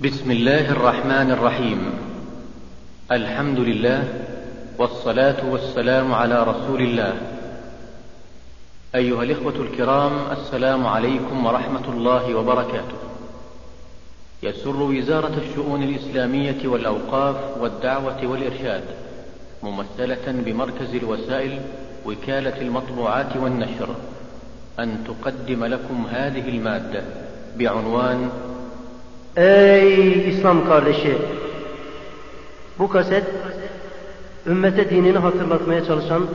بسم الله الرحمن الرحيم. الحمد لله والصلاة والسلام على رسول الله. أيها الإخوة الكرام السلام عليكم ورحمة الله وبركاته. يسر وزارة الشؤون الإسلامية والأوقاف والدعوة والإرشاد ممثلة بمركز الوسائل وكالة المطبوعات والنشر أن تقدم لكم هذه المادة بعنوان Ey İslam kardeşi! Bu kaset ümmete dinini hatırlatmaya çalışan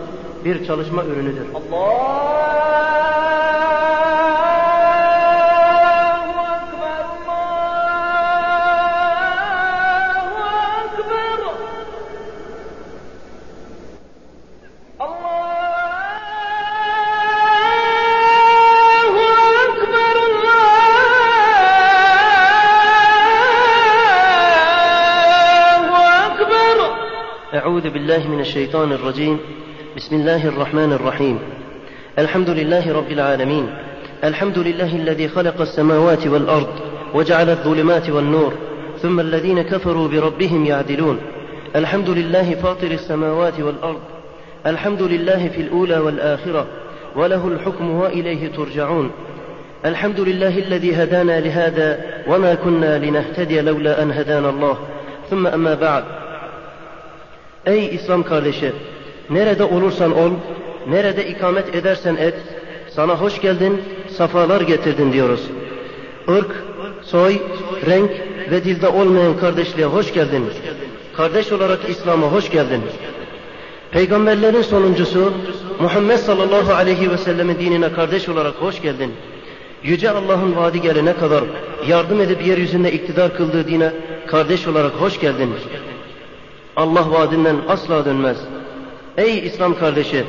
bir çalışma ürünüdür. Allah! بالله من الشيطان الرجيم. بسم الله الرحمن الرحيم. الحمد لله رب العالمين. الحمد لله الذي خلق السماوات والأرض وجعل الظلمات والنور ثم الذين كفروا بربهم يعدلون. الحمد لله فاطر السماوات والأرض. الحمد لله في الأولى والآخرة وله الحكم وإليه ترجعون. الحمد لله الذي هدانا لهذا وما كنا لنهتدي لولا أن هدانا الله. ثم أما بعد. Ey İslam kardeşi! Nerede olursan ol, nerede ikamet edersen et, sana hoş geldin, safalar getirdin diyoruz. Irk, soy, renk ve dilde olmayan kardeşliğe hoş geldin. Kardeş olarak İslam'a hoş geldin. Peygamberlerin sonuncusu Muhammed sallallahu aleyhi ve sellemin dinine kardeş olarak hoş geldin. Yüce Allah'ın vaadi gelene kadar yardım edip yeryüzünde iktidar kıldığı dine kardeş olarak hoş geldin. Allah vaadinden asla dönmez. Ey İslam kardeşi,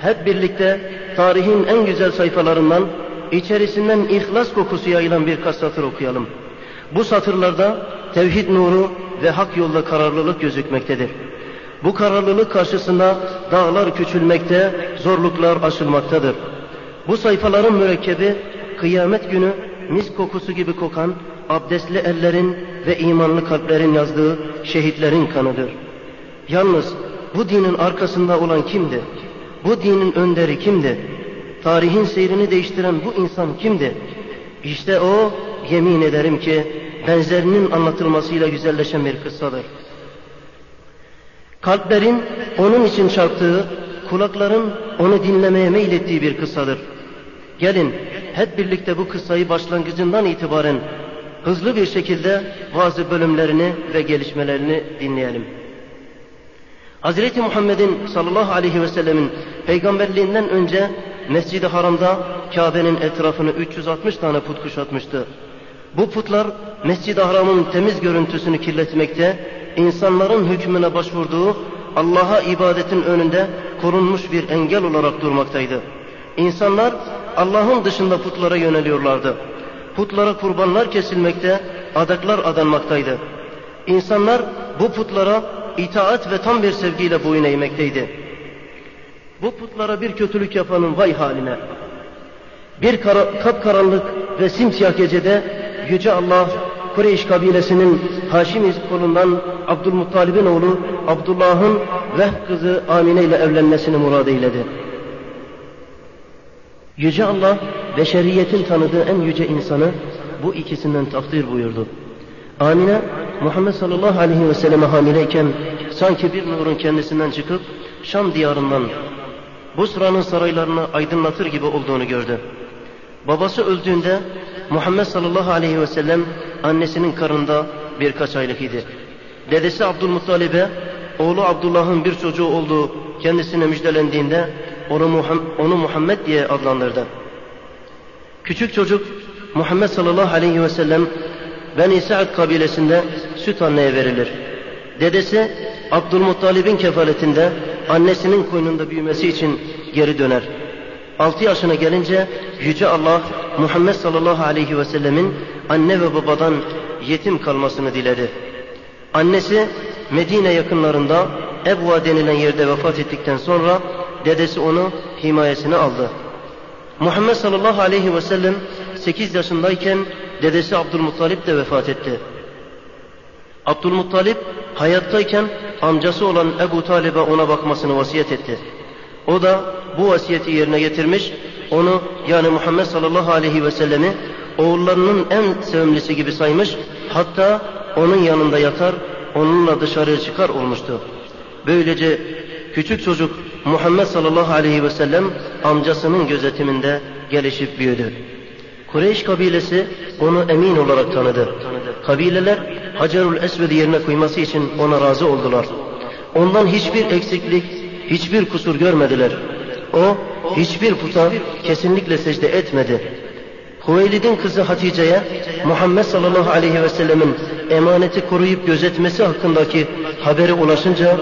hep birlikte tarihin en güzel sayfalarından içerisinden ihlas kokusu yayılan birkaç satır okuyalım. Bu satırlarda tevhid nuru ve hak yolda kararlılık gözükmektedir. Bu kararlılık karşısında dağlar küçülmekte, zorluklar aşılmaktadır. Bu sayfaların mürekkebi kıyamet günü mis kokusu gibi kokan abdestli ellerin ve imanlı kalplerin yazdığı şehitlerin kanıdır.'' Yalnız bu dinin arkasında olan kimdi? Bu dinin önderi kimdi? Tarihin seyrini değiştiren bu insan kimdi? İşte o yemin ederim ki benzerinin anlatılmasıyla güzelleşen bir kıssadır. Kalplerin onun için çarptığı, kulakların onu dinlemeye meylettiği bir kıssadır. Gelin hep birlikte bu kıssayı başlangıcından itibaren hızlı bir şekilde bazı bölümlerini ve gelişmelerini dinleyelim. Hazreti Muhammed'in sallallahu aleyhi ve sellemin peygamberliğinden önce Mescid-i Haram'da Kabe'nin etrafını 360 tane put kuşatmıştı. Bu putlar Mescid-i Haram'ın temiz görüntüsünü kirletmekte, insanların hükmüne başvurduğu Allah'a ibadetin önünde korunmuş bir engel olarak durmaktaydı. İnsanlar Allah'ın dışında putlara yöneliyorlardı. Putlara kurbanlar kesilmekte, adaklar adanmaktaydı. İnsanlar bu putlara itaat ve tam bir sevgiyle boyun eğmekteydi. Bu putlara bir kötülük yapanın vay haline. Bir kara, kapkaranlık ve simsiyah gecede Yüce Allah Kureyş kabilesinin Haşim kolundan Abdülmuttalib'in oğlu Abdullah'ın Vehb kızı Amine ile evlenmesini murad eyledi. Yüce Allah beşeriyetin tanıdığı en yüce insanı bu ikisinden takdir buyurdu. Amine Muhammed sallallahu aleyhi ve selleme hamileyken sanki bir nurun kendisinden çıkıp Şam diyarından Busra'nın saraylarını aydınlatır gibi olduğunu gördü. Babası öldüğünde Muhammed sallallahu aleyhi ve sellem annesinin karında birkaç aylık idi. Dedesi Abdülmuttalib'e oğlu Abdullah'ın bir çocuğu olduğu kendisine müjdelendiğinde onu, Muham onu Muhammed diye adlandırdı. Küçük çocuk Muhammed sallallahu aleyhi ve sellem Beni Sa'd kabilesinde süt anneye verilir. Dedesi Abdülmuttalib'in kefaletinde annesinin koynunda büyümesi için geri döner. Altı yaşına gelince Yüce Allah Muhammed sallallahu aleyhi ve sellemin anne ve babadan yetim kalmasını diledi. Annesi Medine yakınlarında Ebva denilen yerde vefat ettikten sonra dedesi onu himayesine aldı. Muhammed sallallahu aleyhi ve sellem 8 yaşındayken dedesi Abdülmuttalip de vefat etti. Abdülmuttalip hayattayken amcası olan Ebu Talib'e ona bakmasını vasiyet etti. O da bu vasiyeti yerine getirmiş, onu yani Muhammed sallallahu aleyhi ve sellemi oğullarının en sevimlisi gibi saymış, hatta onun yanında yatar, onunla dışarıya çıkar olmuştu. Böylece küçük çocuk Muhammed sallallahu aleyhi ve sellem amcasının gözetiminde gelişip büyüdü. Kureyş kabilesi onu emin olarak tanıdı. Kabileler Hacerül Esved'i yerine koyması için ona razı oldular. Ondan hiçbir eksiklik, hiçbir kusur görmediler. O hiçbir puta kesinlikle secde etmedi. Huveylid'in kızı Hatice'ye Muhammed sallallahu aleyhi ve sellemin emaneti koruyup gözetmesi hakkındaki haberi ulaşınca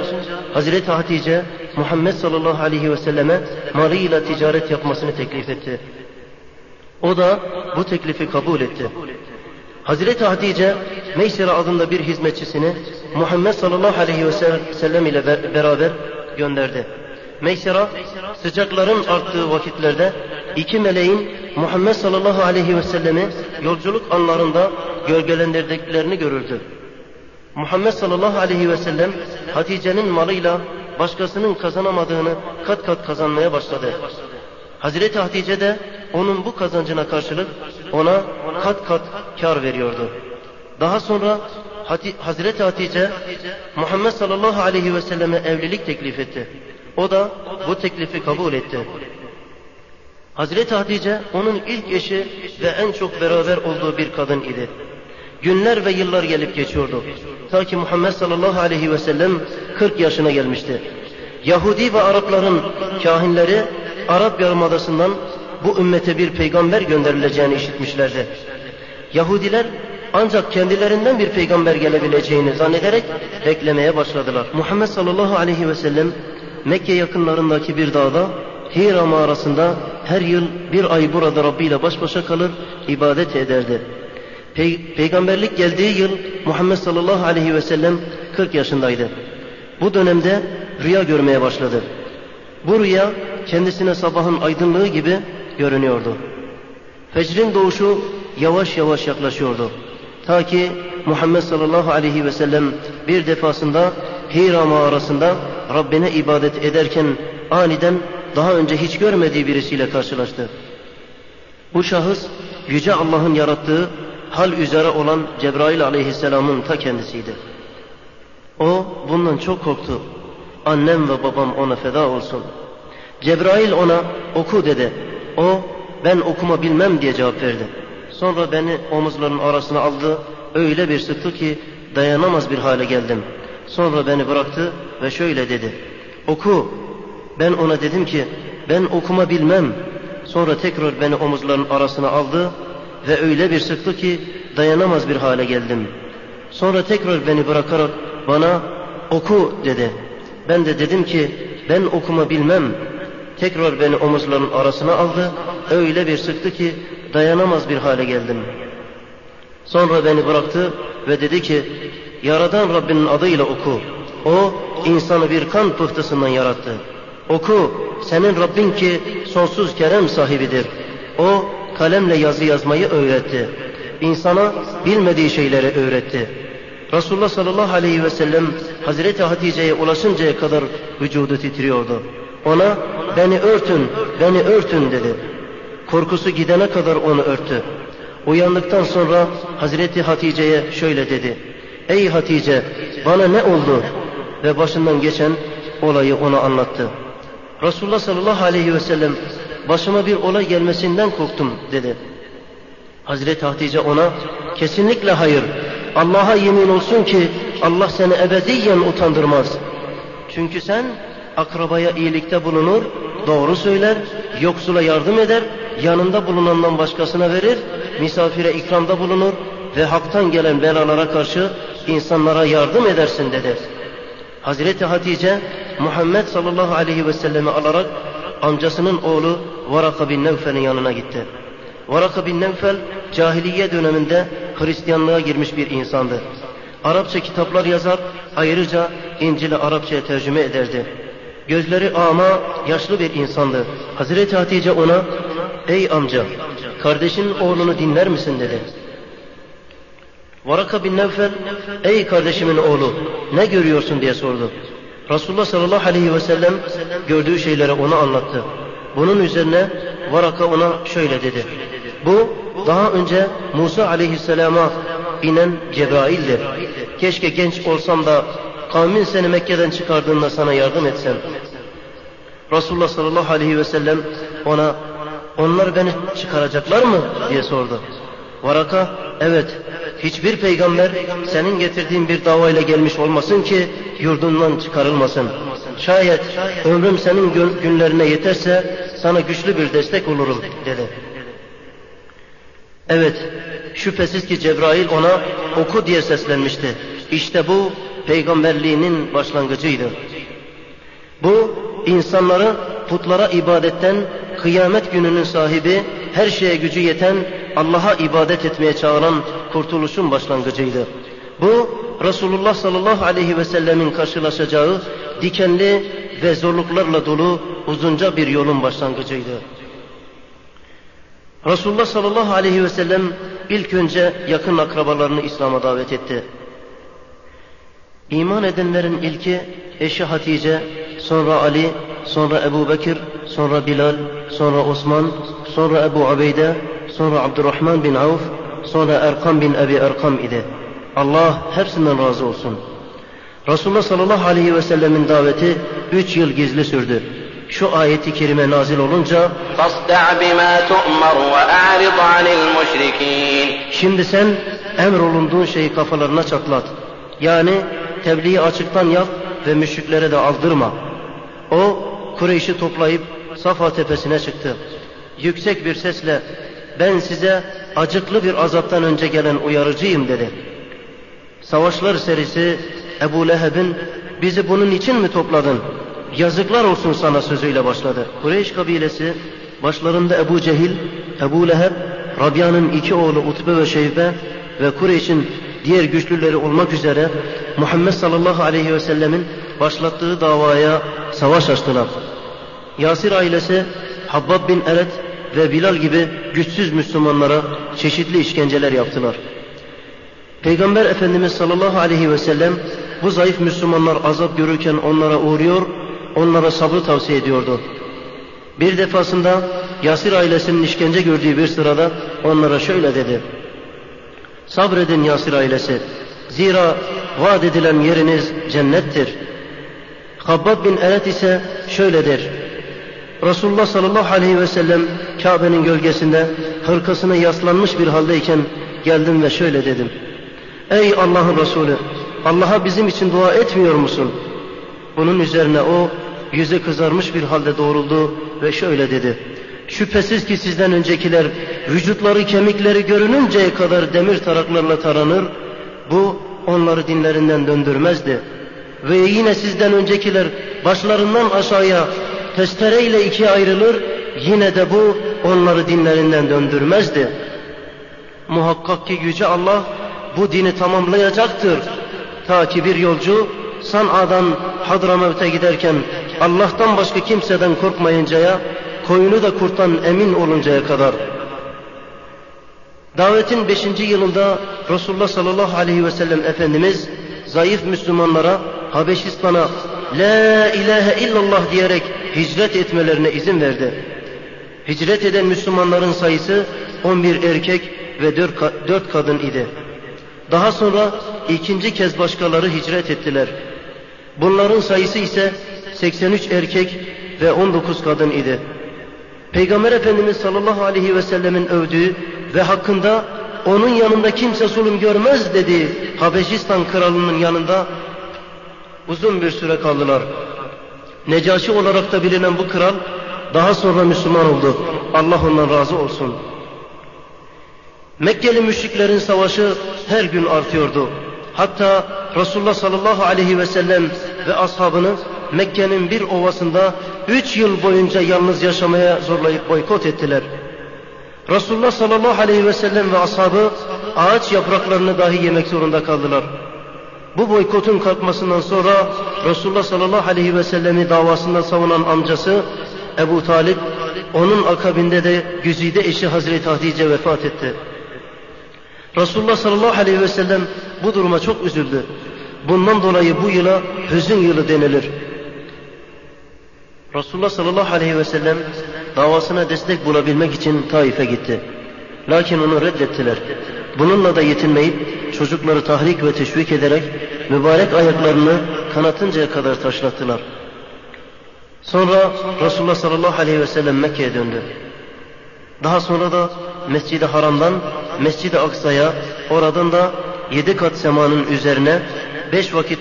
Hazreti Hatice Muhammed sallallahu aleyhi ve selleme malıyla ticaret yapmasını teklif etti. O da bu teklifi kabul etti. Hazreti Hatice Meysere adında bir hizmetçisini Muhammed sallallahu aleyhi ve sellem ile beraber gönderdi. Meysera sıcakların arttığı vakitlerde iki meleğin Muhammed sallallahu aleyhi ve sellemi yolculuk anlarında gölgelendirdiklerini görürdü. Muhammed sallallahu aleyhi ve sellem Hatice'nin malıyla başkasının kazanamadığını kat kat kazanmaya başladı. Hazreti Hatice de onun bu kazancına karşılık ona kat kat kar veriyordu. Daha sonra Hazreti Hatice Muhammed sallallahu aleyhi ve selleme evlilik teklif etti. O da bu teklifi kabul etti. Hazreti Hatice onun ilk eşi ve en çok beraber olduğu bir kadın idi. Günler ve yıllar gelip geçiyordu. Ta ki Muhammed sallallahu aleyhi ve sellem 40 yaşına gelmişti. Yahudi ve Arapların kahinleri Arap Yarımadası'ndan bu ümmete bir peygamber gönderileceğini işitmişlerdi. Yahudiler ancak kendilerinden bir peygamber gelebileceğini zannederek beklemeye başladılar. Muhammed sallallahu aleyhi ve sellem Mekke yakınlarındaki bir dağda Hira mağarasında her yıl bir ay burada Rabbi ile baş başa kalır, ibadet ederdi. Pey peygamberlik geldiği yıl Muhammed sallallahu aleyhi ve sellem 40 yaşındaydı. Bu dönemde rüya görmeye başladı. Bu rüya kendisine sabahın aydınlığı gibi görünüyordu. Fecrin doğuşu yavaş yavaş yaklaşıyordu. Ta ki Muhammed sallallahu aleyhi ve sellem bir defasında Hira mağarasında Rabbine ibadet ederken aniden daha önce hiç görmediği birisiyle karşılaştı. Bu şahıs Yüce Allah'ın yarattığı hal üzere olan Cebrail aleyhisselamın ta kendisiydi. O bundan çok korktu. Annem ve babam ona feda olsun. Cebrail ona oku dedi. O ben okuma bilmem diye cevap verdi. Sonra beni omuzların arasına aldı. Öyle bir sıktı ki dayanamaz bir hale geldim. Sonra beni bıraktı ve şöyle dedi. Oku. Ben ona dedim ki ben okuma bilmem. Sonra tekrar beni omuzların arasına aldı ve öyle bir sıktı ki dayanamaz bir hale geldim. Sonra tekrar beni bırakarak bana oku dedi. Ben de dedim ki ben okuma bilmem. Tekrar beni omuzların arasına aldı. Öyle bir sıktı ki dayanamaz bir hale geldim. Sonra beni bıraktı ve dedi ki Yaradan Rabbinin adıyla oku. O insanı bir kan pıhtısından yarattı. Oku senin Rabbin ki sonsuz kerem sahibidir. O kalemle yazı yazmayı öğretti. İnsana bilmediği şeyleri öğretti. Resulullah sallallahu aleyhi ve sellem Hazreti Hatice'ye ulaşıncaya kadar vücudu titriyordu. Ona beni örtün, beni örtün dedi. Korkusu gidene kadar onu örttü. Uyandıktan sonra Hazreti Hatice'ye şöyle dedi. Ey Hatice bana ne oldu? Ve başından geçen olayı ona anlattı. Resulullah sallallahu aleyhi ve sellem başıma bir olay gelmesinden korktum dedi. Hazreti Hatice ona kesinlikle hayır. Allah'a yemin olsun ki Allah seni ebediyen utandırmaz. Çünkü sen akrabaya iyilikte bulunur, doğru söyler, yoksula yardım eder, yanında bulunandan başkasına verir, misafire ikramda bulunur ve haktan gelen belalara karşı insanlara yardım edersin dedi. Hazreti Hatice Muhammed sallallahu aleyhi ve sellemi alarak amcasının oğlu Varaka bin Nevfel'in yanına gitti. Varaka bin Nevfel cahiliye döneminde Hristiyanlığa girmiş bir insandı. Arapça kitaplar yazar, ayrıca İncil'i Arapçaya tercüme ederdi. Gözleri ama yaşlı bir insandı. Hazreti Hatice ona, ey amca, kardeşin oğlunu dinler misin dedi. Varaka bin Nevfel, ey kardeşimin oğlu ne görüyorsun diye sordu. Resulullah sallallahu aleyhi ve sellem gördüğü şeyleri ona anlattı. Bunun üzerine Varaka ona şöyle dedi. Bu daha önce Musa aleyhisselama inen Cebrail'dir. Keşke genç olsam da kavmin seni Mekke'den çıkardığında sana yardım etsem. Resulullah sallallahu aleyhi ve sellem ona onlar beni çıkaracaklar mı diye sordu. Varaka evet hiçbir peygamber senin getirdiğin bir davayla gelmiş olmasın ki yurdundan çıkarılmasın. Şayet ömrüm senin günlerine yeterse sana güçlü bir destek olurum dedi. Evet şüphesiz ki Cebrail ona oku diye seslenmişti. İşte bu peygamberliğinin başlangıcıydı. Bu insanları putlara ibadetten kıyamet gününün sahibi her şeye gücü yeten Allah'a ibadet etmeye çağıran kurtuluşun başlangıcıydı. Bu Resulullah sallallahu aleyhi ve sellemin karşılaşacağı dikenli ve zorluklarla dolu uzunca bir yolun başlangıcıydı. Resulullah sallallahu aleyhi ve sellem ilk önce yakın akrabalarını İslam'a davet etti. İman edenlerin ilki eşi Hatice, sonra Ali, sonra Ebu Bekir, sonra Bilal, sonra Osman, sonra Ebu Abeyde, sonra Abdurrahman bin Avf, sonra Erkam bin Ebi Erkam idi. Allah hepsinden razı olsun. Resulullah sallallahu aleyhi ve sellemin daveti üç yıl gizli sürdü. Şu ayeti kerime nazil olunca Şimdi sen emrolunduğun şeyi kafalarına çatlat. Yani tebliği açıktan yap ve müşriklere de aldırma. O Kureyş'i toplayıp Safa tepesine çıktı. Yüksek bir sesle ben size acıklı bir azaptan önce gelen uyarıcıyım dedi. Savaşlar serisi Ebu Leheb'in bizi bunun için mi topladın? Yazıklar olsun sana sözüyle başladı. Kureyş kabilesi başlarında Ebu Cehil, Ebu Leheb, Rabia'nın iki oğlu Utbe ve Şeybe ve Kureyş'in diğer güçlüleri olmak üzere Muhammed sallallahu aleyhi ve sellemin başlattığı davaya savaş açtılar. Yasir ailesi Habbab bin Eret ve Bilal gibi güçsüz Müslümanlara çeşitli işkenceler yaptılar. Peygamber Efendimiz sallallahu aleyhi ve sellem bu zayıf Müslümanlar azap görürken onlara uğruyor, onlara sabrı tavsiye ediyordu. Bir defasında Yasir ailesinin işkence gördüğü bir sırada onlara şöyle dedi. Sabredin Yasir ailesi. Zira vaat edilen yeriniz cennettir. Habbab bin Eret ise şöyle der. Resulullah sallallahu aleyhi ve sellem Kabe'nin gölgesinde hırkasına yaslanmış bir haldeyken geldim ve şöyle dedim. Ey Allah'ın Resulü Allah'a bizim için dua etmiyor musun? Bunun üzerine o yüzü kızarmış bir halde doğruldu ve şöyle dedi. Şüphesiz ki sizden öncekiler vücutları kemikleri görününceye kadar demir taraklarla taranır. Bu onları dinlerinden döndürmezdi. Ve yine sizden öncekiler başlarından aşağıya testereyle ikiye ayrılır. Yine de bu onları dinlerinden döndürmezdi. Muhakkak ki Yüce Allah bu dini tamamlayacaktır. Ta ki bir yolcu San'a'dan Hadramevt'e giderken Allah'tan başka kimseden korkmayıncaya, koyunu da kurtan emin oluncaya kadar. Davetin beşinci yılında Resulullah sallallahu aleyhi ve sellem Efendimiz zayıf Müslümanlara Habeşistan'a La ilahe illallah diyerek hicret etmelerine izin verdi. Hicret eden Müslümanların sayısı 11 erkek ve 4 kadın idi. Daha sonra ikinci kez başkaları hicret ettiler. Bunların sayısı ise 83 erkek ve 19 kadın idi. Peygamber Efendimiz sallallahu aleyhi ve sellemin övdüğü ve hakkında onun yanında kimse zulüm görmez dediği Habeşistan kralının yanında uzun bir süre kaldılar. Necaşi olarak da bilinen bu kral daha sonra Müslüman oldu. Allah ondan razı olsun. Mekkeli müşriklerin savaşı her gün artıyordu. Hatta Resulullah sallallahu aleyhi ve sellem ve ashabını Mekke'nin bir ovasında üç yıl boyunca yalnız yaşamaya zorlayıp boykot ettiler. Resulullah sallallahu aleyhi ve sellem ve ashabı ağaç yapraklarını dahi yemek zorunda kaldılar. Bu boykotun kalkmasından sonra Resulullah sallallahu aleyhi ve sellemi davasında savunan amcası Ebu Talip, onun akabinde de güzide eşi Hazreti Hatice vefat etti. Resulullah sallallahu aleyhi ve sellem bu duruma çok üzüldü. Bundan dolayı bu yıla hüzün yılı denilir. Resulullah sallallahu aleyhi ve sellem davasına destek bulabilmek için Taif'e gitti. Lakin onu reddettiler. Bununla da yetinmeyip çocukları tahrik ve teşvik ederek mübarek ayaklarını kanatıncaya kadar taşlattılar. Sonra Resulullah sallallahu aleyhi ve sellem Mekke'ye döndü. Daha sonra da Mescid-i Haram'dan Mescid-i Aksa'ya oradan da yedi kat semanın üzerine beş vakit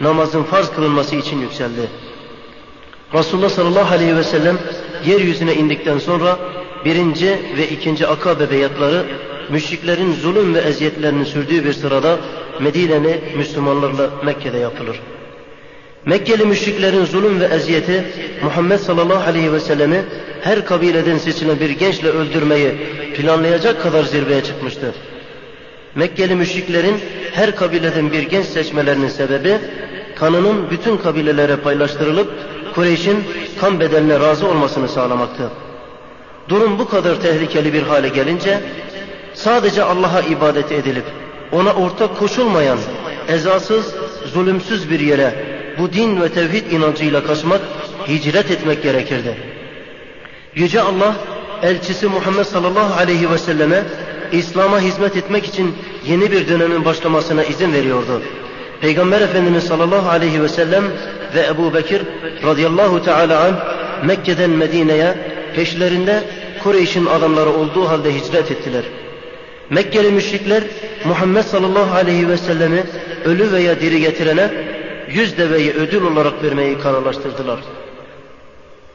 namazın farz kılınması için yükseldi. Resulullah sallallahu aleyhi ve sellem yeryüzüne indikten sonra birinci ve ikinci akabe beyatları müşriklerin zulüm ve eziyetlerinin sürdüğü bir sırada Medine'li Müslümanlarla Mekke'de yapılır. Mekkeli müşriklerin zulüm ve eziyeti Muhammed sallallahu aleyhi ve sellemi her kabileden seçilen bir gençle öldürmeyi planlayacak kadar zirveye çıkmıştı. Mekkeli müşriklerin her kabileden bir genç seçmelerinin sebebi kanının bütün kabilelere paylaştırılıp Kureyş'in kan bedeline razı olmasını sağlamaktı. Durum bu kadar tehlikeli bir hale gelince sadece Allah'a ibadet edilip ona ortak koşulmayan ezasız, zulümsüz bir yere bu din ve tevhid inancıyla kaçmak, hicret etmek gerekirdi. Yüce Allah elçisi Muhammed sallallahu aleyhi ve selleme İslam'a hizmet etmek için yeni bir dönemin başlamasına izin veriyordu. Peygamber Efendimiz sallallahu aleyhi ve sellem ve Ebu Bekir radıyallahu teala an Mekke'den Medine'ye peşlerinde Kureyş'in adamları olduğu halde hicret ettiler. Mekkeli müşrikler Muhammed sallallahu aleyhi ve sellemi ölü veya diri getirene yüz deveyi ödül olarak vermeyi kararlaştırdılar.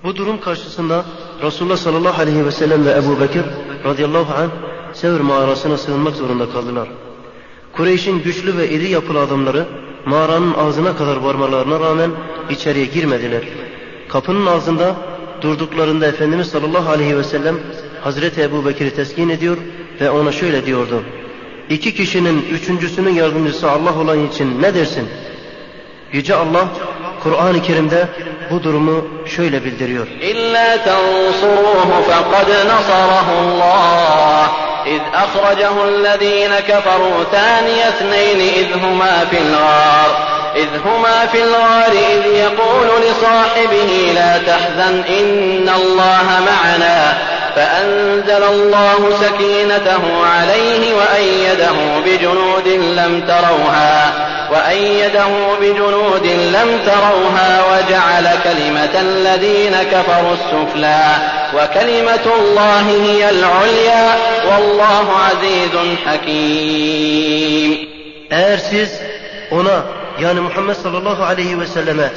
Bu durum karşısında Resulullah sallallahu aleyhi ve sellem ve Ebu Bekir radıyallahu anh Sevr mağarasına sığınmak zorunda kaldılar. Kureyş'in güçlü ve iri yapılı adamları mağaranın ağzına kadar varmalarına rağmen içeriye girmediler. Kapının ağzında durduklarında Efendimiz sallallahu aleyhi ve sellem Hazreti Ebu Bekir'i teskin ediyor ve ona şöyle diyordu. İki kişinin üçüncüsünün yardımcısı Allah olan için ne dersin? Yüce Allah Kur'an-ı Kerim'de bu durumu şöyle bildiriyor. İlla tansuruhu faqad nasarahu Allah إذ أخرجه الذين كفروا ثاني اثنين إذ هما في الغار إذ هما في الغار إذ يقول لصاحبه لا تحزن إن الله معنا فأنزل الله سكينته عليه وأيده بجنود لم تروها وأيده بجنود لم تروها وجعل كلمة الذين كفروا السفلى وكلمة الله هي العليا والله عزيز حكيم Eğer siz ona yani Muhammed sallallahu aleyhi ve selleme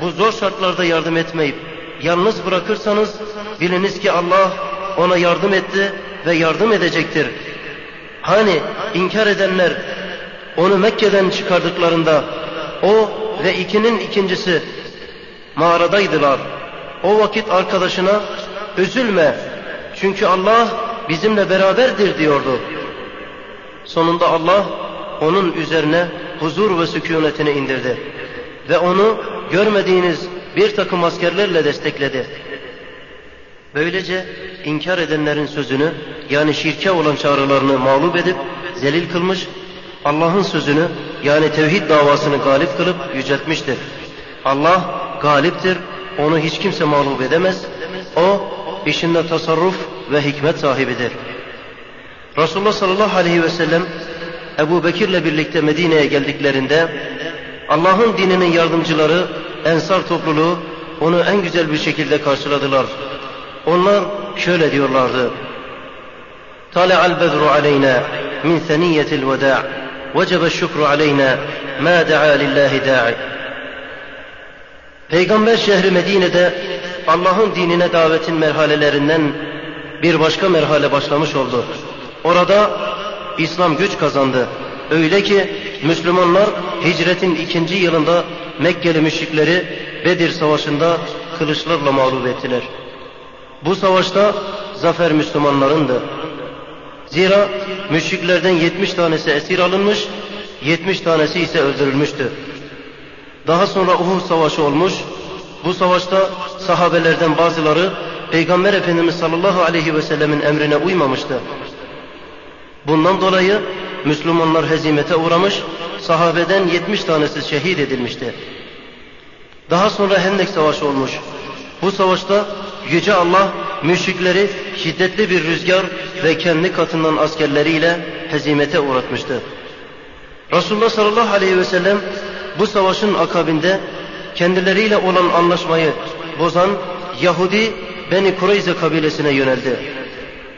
bu zor şartlarda yardım etmeyip yalnız bırakırsanız biliniz ki Allah ona yardım etti ve yardım edecektir. Hani inkar edenler onu Mekke'den çıkardıklarında o ve ikinin ikincisi mağaradaydılar. O vakit arkadaşına üzülme çünkü Allah bizimle beraberdir diyordu. Sonunda Allah onun üzerine huzur ve sükunetini indirdi. Ve onu görmediğiniz bir takım askerlerle destekledi. Böylece inkar edenlerin sözünü yani şirke olan çağrılarını mağlup edip zelil kılmış, Allah'ın sözünü yani tevhid davasını galip kılıp yüceltmiştir. Allah galiptir, onu hiç kimse mağlup edemez. O işinde tasarruf ve hikmet sahibidir. Resulullah sallallahu aleyhi ve sellem Ebu Bekir'le birlikte Medine'ye geldiklerinde Allah'ın dininin yardımcıları Ensar topluluğu onu en güzel bir şekilde karşıladılar. Onlar şöyle diyorlardı. Tale al bedru aleyna min seniyetil veda' vecebe şükru aleyna ma da'a lillahi da'i. Peygamber şehri Medine'de Allah'ın dinine davetin merhalelerinden bir başka merhale başlamış oldu. Orada İslam güç kazandı. Öyle ki Müslümanlar hicretin ikinci yılında Mekkeli müşrikleri Bedir savaşında kılıçlarla mağlup ettiler. Bu savaşta zafer Müslümanlarındı. Zira müşriklerden 70 tanesi esir alınmış, 70 tanesi ise öldürülmüştü. Daha sonra Uhud Savaşı olmuş. Bu savaşta sahabelerden bazıları Peygamber Efendimiz sallallahu aleyhi ve sellemin emrine uymamıştı. Bundan dolayı Müslümanlar hezimete uğramış, sahabeden 70 tanesi şehit edilmişti. Daha sonra Hendek Savaşı olmuş. Bu savaşta Yüce Allah müşrikleri şiddetli bir rüzgar ve kendi katından askerleriyle hezimete uğratmıştı. Resulullah sallallahu aleyhi ve sellem bu savaşın akabinde kendileriyle olan anlaşmayı bozan Yahudi Beni Kureyze kabilesine yöneldi.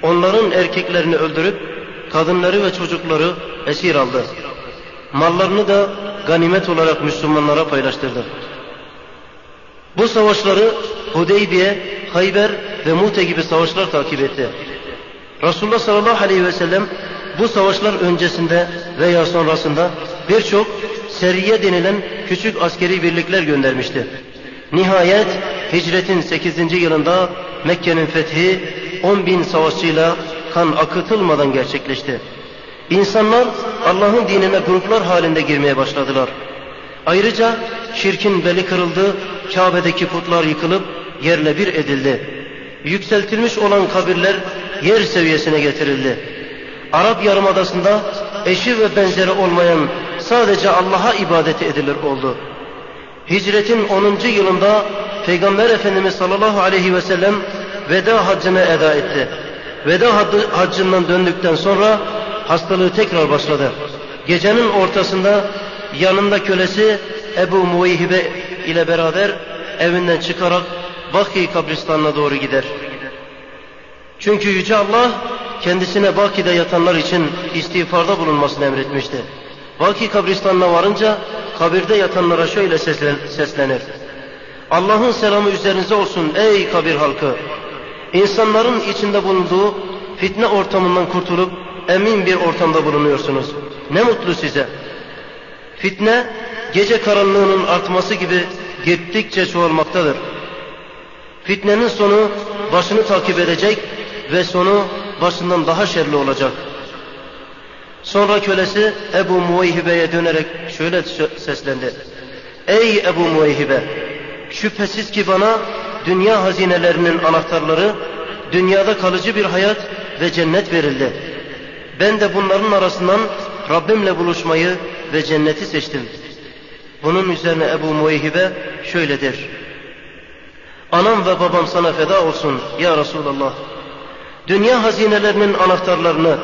Onların erkeklerini öldürüp kadınları ve çocukları esir aldı. Mallarını da ganimet olarak Müslümanlara paylaştırdı. Bu savaşları Hudeybiye, Hayber ve Mute gibi savaşlar takip etti. Resulullah sallallahu aleyhi ve sellem bu savaşlar öncesinde veya sonrasında birçok seriye denilen küçük askeri birlikler göndermişti. Nihayet hicretin 8. yılında Mekke'nin fethi 10 bin savaşçıyla kan akıtılmadan gerçekleşti. İnsanlar Allah'ın dinine gruplar halinde girmeye başladılar. Ayrıca şirkin beli kırıldı, Kabe'deki putlar yıkılıp yerle bir edildi. Yükseltilmiş olan kabirler yer seviyesine getirildi. Arap Yarımadası'nda eşi ve benzeri olmayan sadece Allah'a ibadet edilir oldu. Hicretin 10. yılında Peygamber Efendimiz sallallahu aleyhi ve sellem veda haccını eda etti. Veda haccından döndükten sonra hastalığı tekrar başladı. Gecenin ortasında yanında kölesi Ebu Muveyhibe ile beraber evinden çıkarak Baki kabristanına doğru gider. Çünkü Yüce Allah kendisine Baki'de yatanlar için istiğfarda bulunmasını emretmişti. Baki kabristanına varınca kabirde yatanlara şöyle seslenir. Allah'ın selamı üzerinize olsun ey kabir halkı. İnsanların içinde bulunduğu fitne ortamından kurtulup emin bir ortamda bulunuyorsunuz. Ne mutlu size. Fitne gece karanlığının artması gibi gittikçe çoğalmaktadır. Fitnenin sonu başını takip edecek ve sonu başından daha şerli olacak. Sonra kölesi Ebu Muveyhibe'ye dönerek şöyle seslendi. Ey Ebu Muveyhibe! Şüphesiz ki bana dünya hazinelerinin anahtarları, dünyada kalıcı bir hayat ve cennet verildi. Ben de bunların arasından Rabbimle buluşmayı ve cenneti seçtim. Bunun üzerine Ebu Muveyhibe şöyle der. Anam ve babam sana feda olsun ya Resulallah. Dünya hazinelerinin anahtarlarını,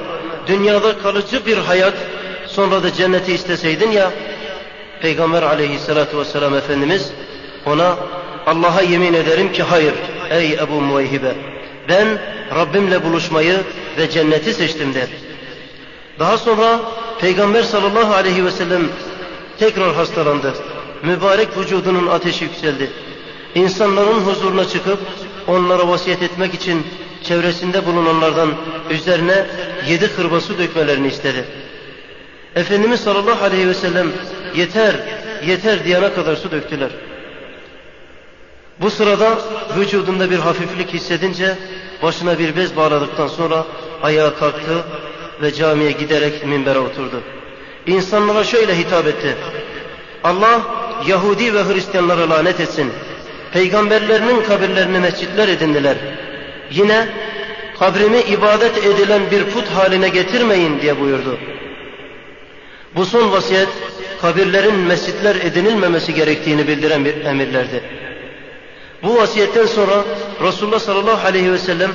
dünyada kalıcı bir hayat, sonra da cenneti isteseydin ya, Peygamber aleyhissalatu vesselam Efendimiz ona Allah'a yemin ederim ki hayır ey Ebu Muveyhibe ben Rabbimle buluşmayı ve cenneti seçtim der. Daha sonra Peygamber sallallahu aleyhi ve sellem tekrar hastalandı. Mübarek vücudunun ateşi yükseldi. İnsanların huzuruna çıkıp onlara vasiyet etmek için çevresinde bulunanlardan üzerine yedi hırba su dökmelerini istedi. Efendimiz sallallahu aleyhi ve sellem yeter, yeter diyene kadar su döktüler. Bu sırada vücudunda bir hafiflik hissedince başına bir bez bağladıktan sonra ayağa kalktı ve camiye giderek minbere oturdu. İnsanlara şöyle hitap etti. Allah Yahudi ve Hristiyanlara lanet etsin. Peygamberlerinin kabirlerini mescitler edindiler. Yine kabrimi ibadet edilen bir put haline getirmeyin diye buyurdu. Bu son vasiyet kabirlerin mescitler edinilmemesi gerektiğini bildiren bir emirlerdi. Bu vasiyetten sonra Resulullah sallallahu aleyhi ve sellem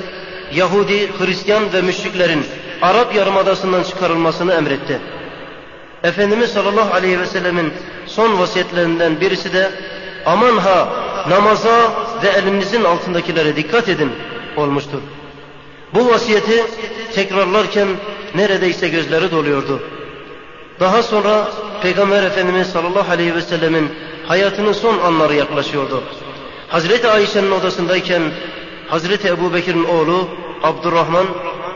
Yahudi, Hristiyan ve müşriklerin Arap Yarımadası'ndan çıkarılmasını emretti. Efendimiz sallallahu aleyhi ve sellemin son vasiyetlerinden birisi de aman ha namaza ve elinizin altındakilere dikkat edin olmuştur. Bu vasiyeti tekrarlarken neredeyse gözleri doluyordu. Daha sonra Peygamber Efendimiz sallallahu aleyhi ve sellemin hayatının son anları yaklaşıyordu. Hazreti Ayşe'nin odasındayken Hazreti Ebu Bekir'in oğlu Abdurrahman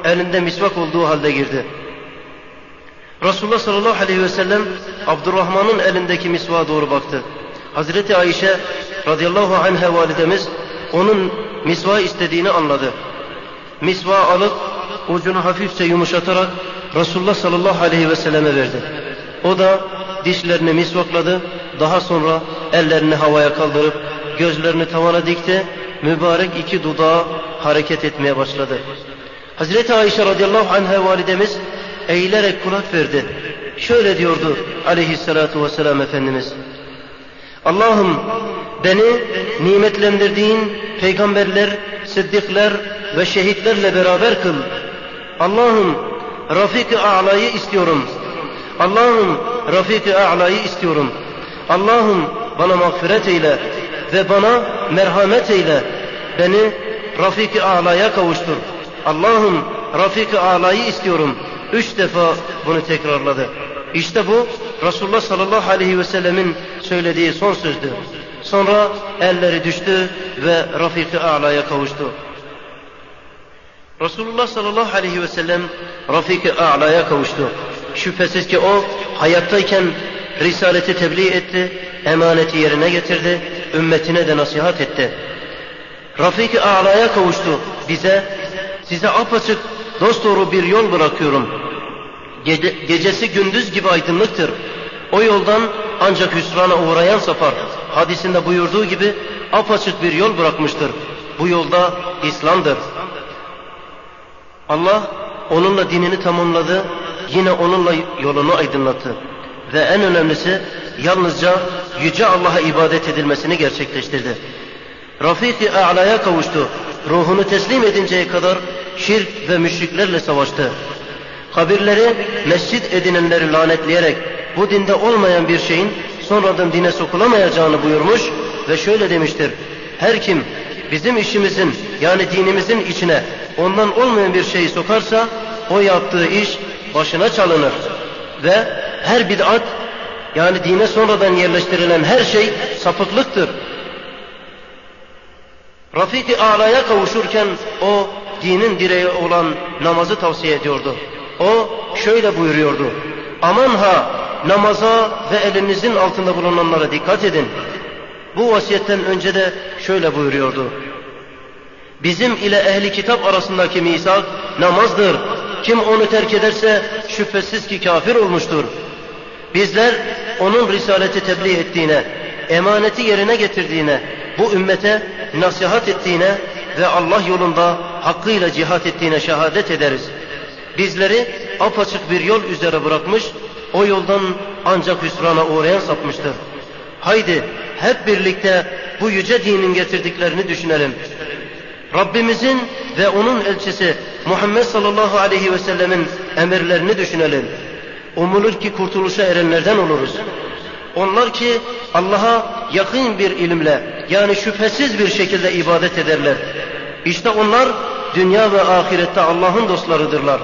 elinde misvak olduğu halde girdi. Resulullah sallallahu aleyhi ve sellem Abdurrahman'ın elindeki misvağa doğru baktı. Hazreti Ayşe radıyallahu anha validemiz onun misva istediğini anladı. Misva alıp ucunu hafifçe yumuşatarak Resulullah sallallahu aleyhi ve selleme verdi. O da dişlerini misvakladı. Daha sonra ellerini havaya kaldırıp gözlerini tavana dikti. Mübarek iki dudağı hareket etmeye başladı. Hazreti Ayşe radıyallahu anha validemiz eğilerek kulak verdi. Şöyle diyordu aleyhissalatu vesselam Efendimiz. Allah'ım beni nimetlendirdiğin peygamberler, sıddıklar ve şehitlerle beraber kıl. Allah'ım Rafik-i A'la'yı istiyorum. Allah'ım Rafik-i A'la'yı istiyorum. Allah'ım bana mağfiret eyle ve bana merhamet eyle. Beni Rafik-i A'la'ya kavuştur. Allah'ım Rafik-i A'la'yı istiyorum. Üç defa bunu tekrarladı. İşte bu Resulullah sallallahu aleyhi ve sellemin söylediği son sözdü. Sonra elleri düştü ve Rafik-i A'la'ya kavuştu. Resulullah sallallahu aleyhi ve sellem Rafik-i A'la'ya kavuştu. Şüphesiz ki o hayattayken Risaleti tebliğ etti, emaneti yerine getirdi, ümmetine de nasihat etti. Rafik-i A'la'ya kavuştu bize, size apaçık dosdoğru bir yol bırakıyorum. Gece, gecesi gündüz gibi aydınlıktır. O yoldan ancak hüsrana uğrayan sapar. Hadisinde buyurduğu gibi apaçık bir yol bırakmıştır. Bu yolda İslam'dır. Allah onunla dinini tamamladı, yine onunla yolunu aydınlattı. Ve en önemlisi yalnızca Yüce Allah'a ibadet edilmesini gerçekleştirdi. Rafik-i A'la'ya kavuştu. Ruhunu teslim edinceye kadar şirk ve müşriklerle savaştı. Kabirleri mescit edinenleri lanetleyerek bu dinde olmayan bir şeyin sonradan dine sokulamayacağını buyurmuş ve şöyle demiştir. Her kim bizim işimizin yani dinimizin içine ondan olmayan bir şeyi sokarsa o yaptığı iş başına çalınır ve her bid'at yani dine sonradan yerleştirilen her şey sapıklıktır. Rafik-i Ala'ya kavuşurken o dinin direği olan namazı tavsiye ediyordu. O şöyle buyuruyordu. Aman ha namaza ve elinizin altında bulunanlara dikkat edin. Bu vasiyetten önce de şöyle buyuruyordu. Bizim ile ehli kitap arasındaki misak namazdır. Kim onu terk ederse şüphesiz ki kafir olmuştur. Bizler onun risaleti tebliğ ettiğine, emaneti yerine getirdiğine, bu ümmete nasihat ettiğine ve Allah yolunda hakkıyla cihat ettiğine şehadet ederiz. Bizleri apaçık bir yol üzere bırakmış, o yoldan ancak hüsrana uğrayan sapmıştır. Haydi hep birlikte bu yüce dinin getirdiklerini düşünelim. Rabbimizin ve onun elçisi Muhammed sallallahu aleyhi ve sellemin emirlerini düşünelim. Umulur ki kurtuluşa erenlerden oluruz. Onlar ki Allah'a yakın bir ilimle yani şüphesiz bir şekilde ibadet ederler. İşte onlar dünya ve ahirette Allah'ın dostlarıdırlar.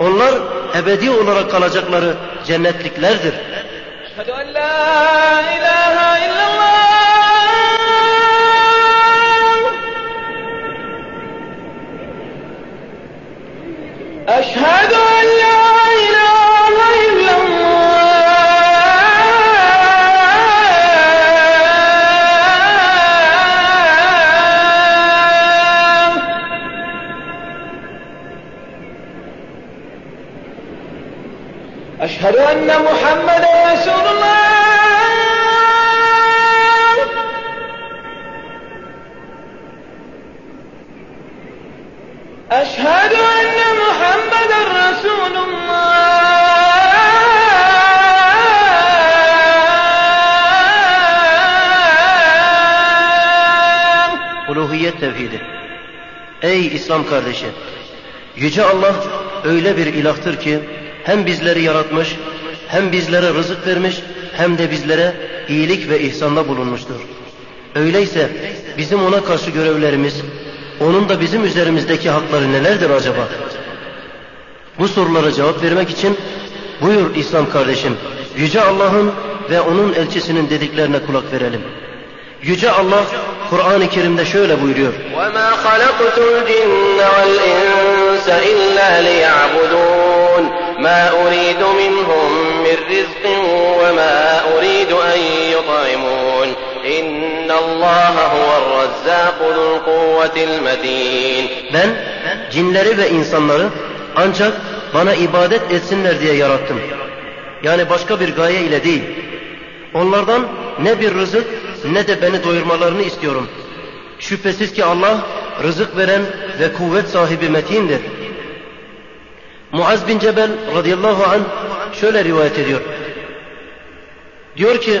Onlar ebedi olarak kalacakları cennetliklerdir. Eşhedü أشهد أن محمد رسول الله أشهد أن محمد رسول الله Uluhiyet tevhidi. Ey İslam kardeşi! Yüce Allah öyle bir ilahtır ki hem bizleri yaratmış, hem bizlere rızık vermiş, hem de bizlere iyilik ve ihsanda bulunmuştur. Öyleyse bizim ona karşı görevlerimiz, onun da bizim üzerimizdeki hakları nelerdir acaba? Bu sorulara cevap vermek için buyur İslam kardeşim, Yüce Allah'ın ve onun elçisinin dediklerine kulak verelim. Yüce Allah Kur'an-ı Kerim'de şöyle buyuruyor. وَمَا خَلَقْتُ الْجِنَّ وَالْاِنْسَ اِلَّا لِيَعْبُدُونَ مَا أُرِيدُ مِنْهُمْ مِنْ رِزْقٍ وَمَا أُرِيدُ أَنْ يُطْعِمُونَ إِنَّ اللّٰهَ هُوَ الرَّزَّاقُ ذُو الْقُوَّةِ الْمَتِينَ Ben cinleri ve insanları ancak bana ibadet etsinler diye yarattım. Yani başka bir gaye ile değil. Onlardan ne bir rızık ne de beni doyurmalarını istiyorum. Şüphesiz ki Allah rızık veren ve kuvvet sahibi metindir. Muaz bin Cebel radıyallahu an şöyle rivayet ediyor. Diyor ki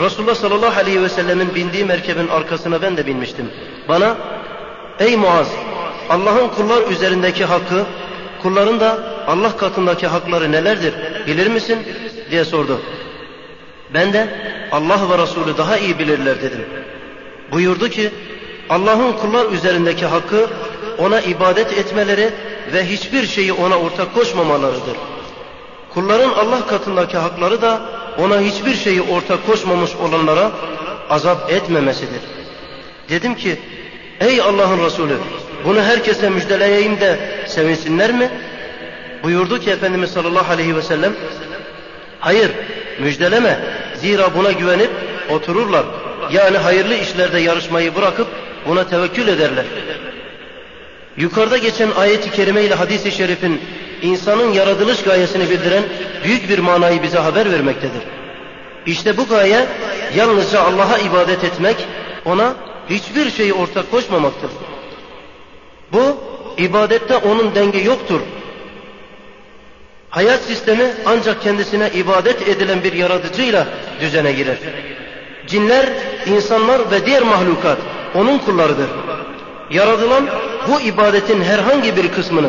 Resulullah sallallahu aleyhi ve sellemin bindiği merkebin arkasına ben de binmiştim. Bana ey Muaz Allah'ın kullar üzerindeki hakkı kulların da Allah katındaki hakları nelerdir bilir misin diye sordu. Ben de Allah ve Resulü daha iyi bilirler dedim. Buyurdu ki Allah'ın kullar üzerindeki hakkı ona ibadet etmeleri ve hiçbir şeyi ona ortak koşmamalarıdır. Kulların Allah katındaki hakları da ona hiçbir şeyi ortak koşmamış olanlara azap etmemesidir. Dedim ki ey Allah'ın Resulü bunu herkese müjdeleyeyim de sevinsinler mi? Buyurdu ki Efendimiz sallallahu aleyhi ve sellem hayır müjdeleme zira buna güvenip otururlar. Yani hayırlı işlerde yarışmayı bırakıp buna tevekkül ederler. Yukarıda geçen ayet-i kerime ile hadis-i şerifin insanın yaratılış gayesini bildiren büyük bir manayı bize haber vermektedir. İşte bu gaye yalnızca Allah'a ibadet etmek, ona hiçbir şeyi ortak koşmamaktır. Bu ibadette onun denge yoktur. Hayat sistemi ancak kendisine ibadet edilen bir yaratıcıyla düzene girer. Cinler, insanlar ve diğer mahlukat onun kullarıdır. Yaratılan bu ibadetin herhangi bir kısmını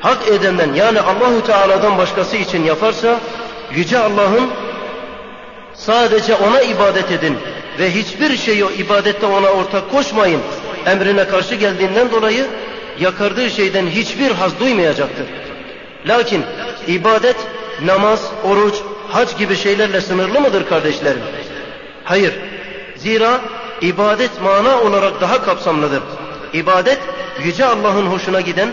hak edenden yani Allahu Teala'dan başkası için yaparsa yüce Allah'ın sadece ona ibadet edin ve hiçbir şeyi ibadette ona ortak koşmayın emrine karşı geldiğinden dolayı yakardığı şeyden hiçbir haz duymayacaktır. Lakin ibadet, namaz, oruç, hac gibi şeylerle sınırlı mıdır kardeşlerim? Hayır. Zira ibadet mana olarak daha kapsamlıdır. İbadet yüce Allah'ın hoşuna giden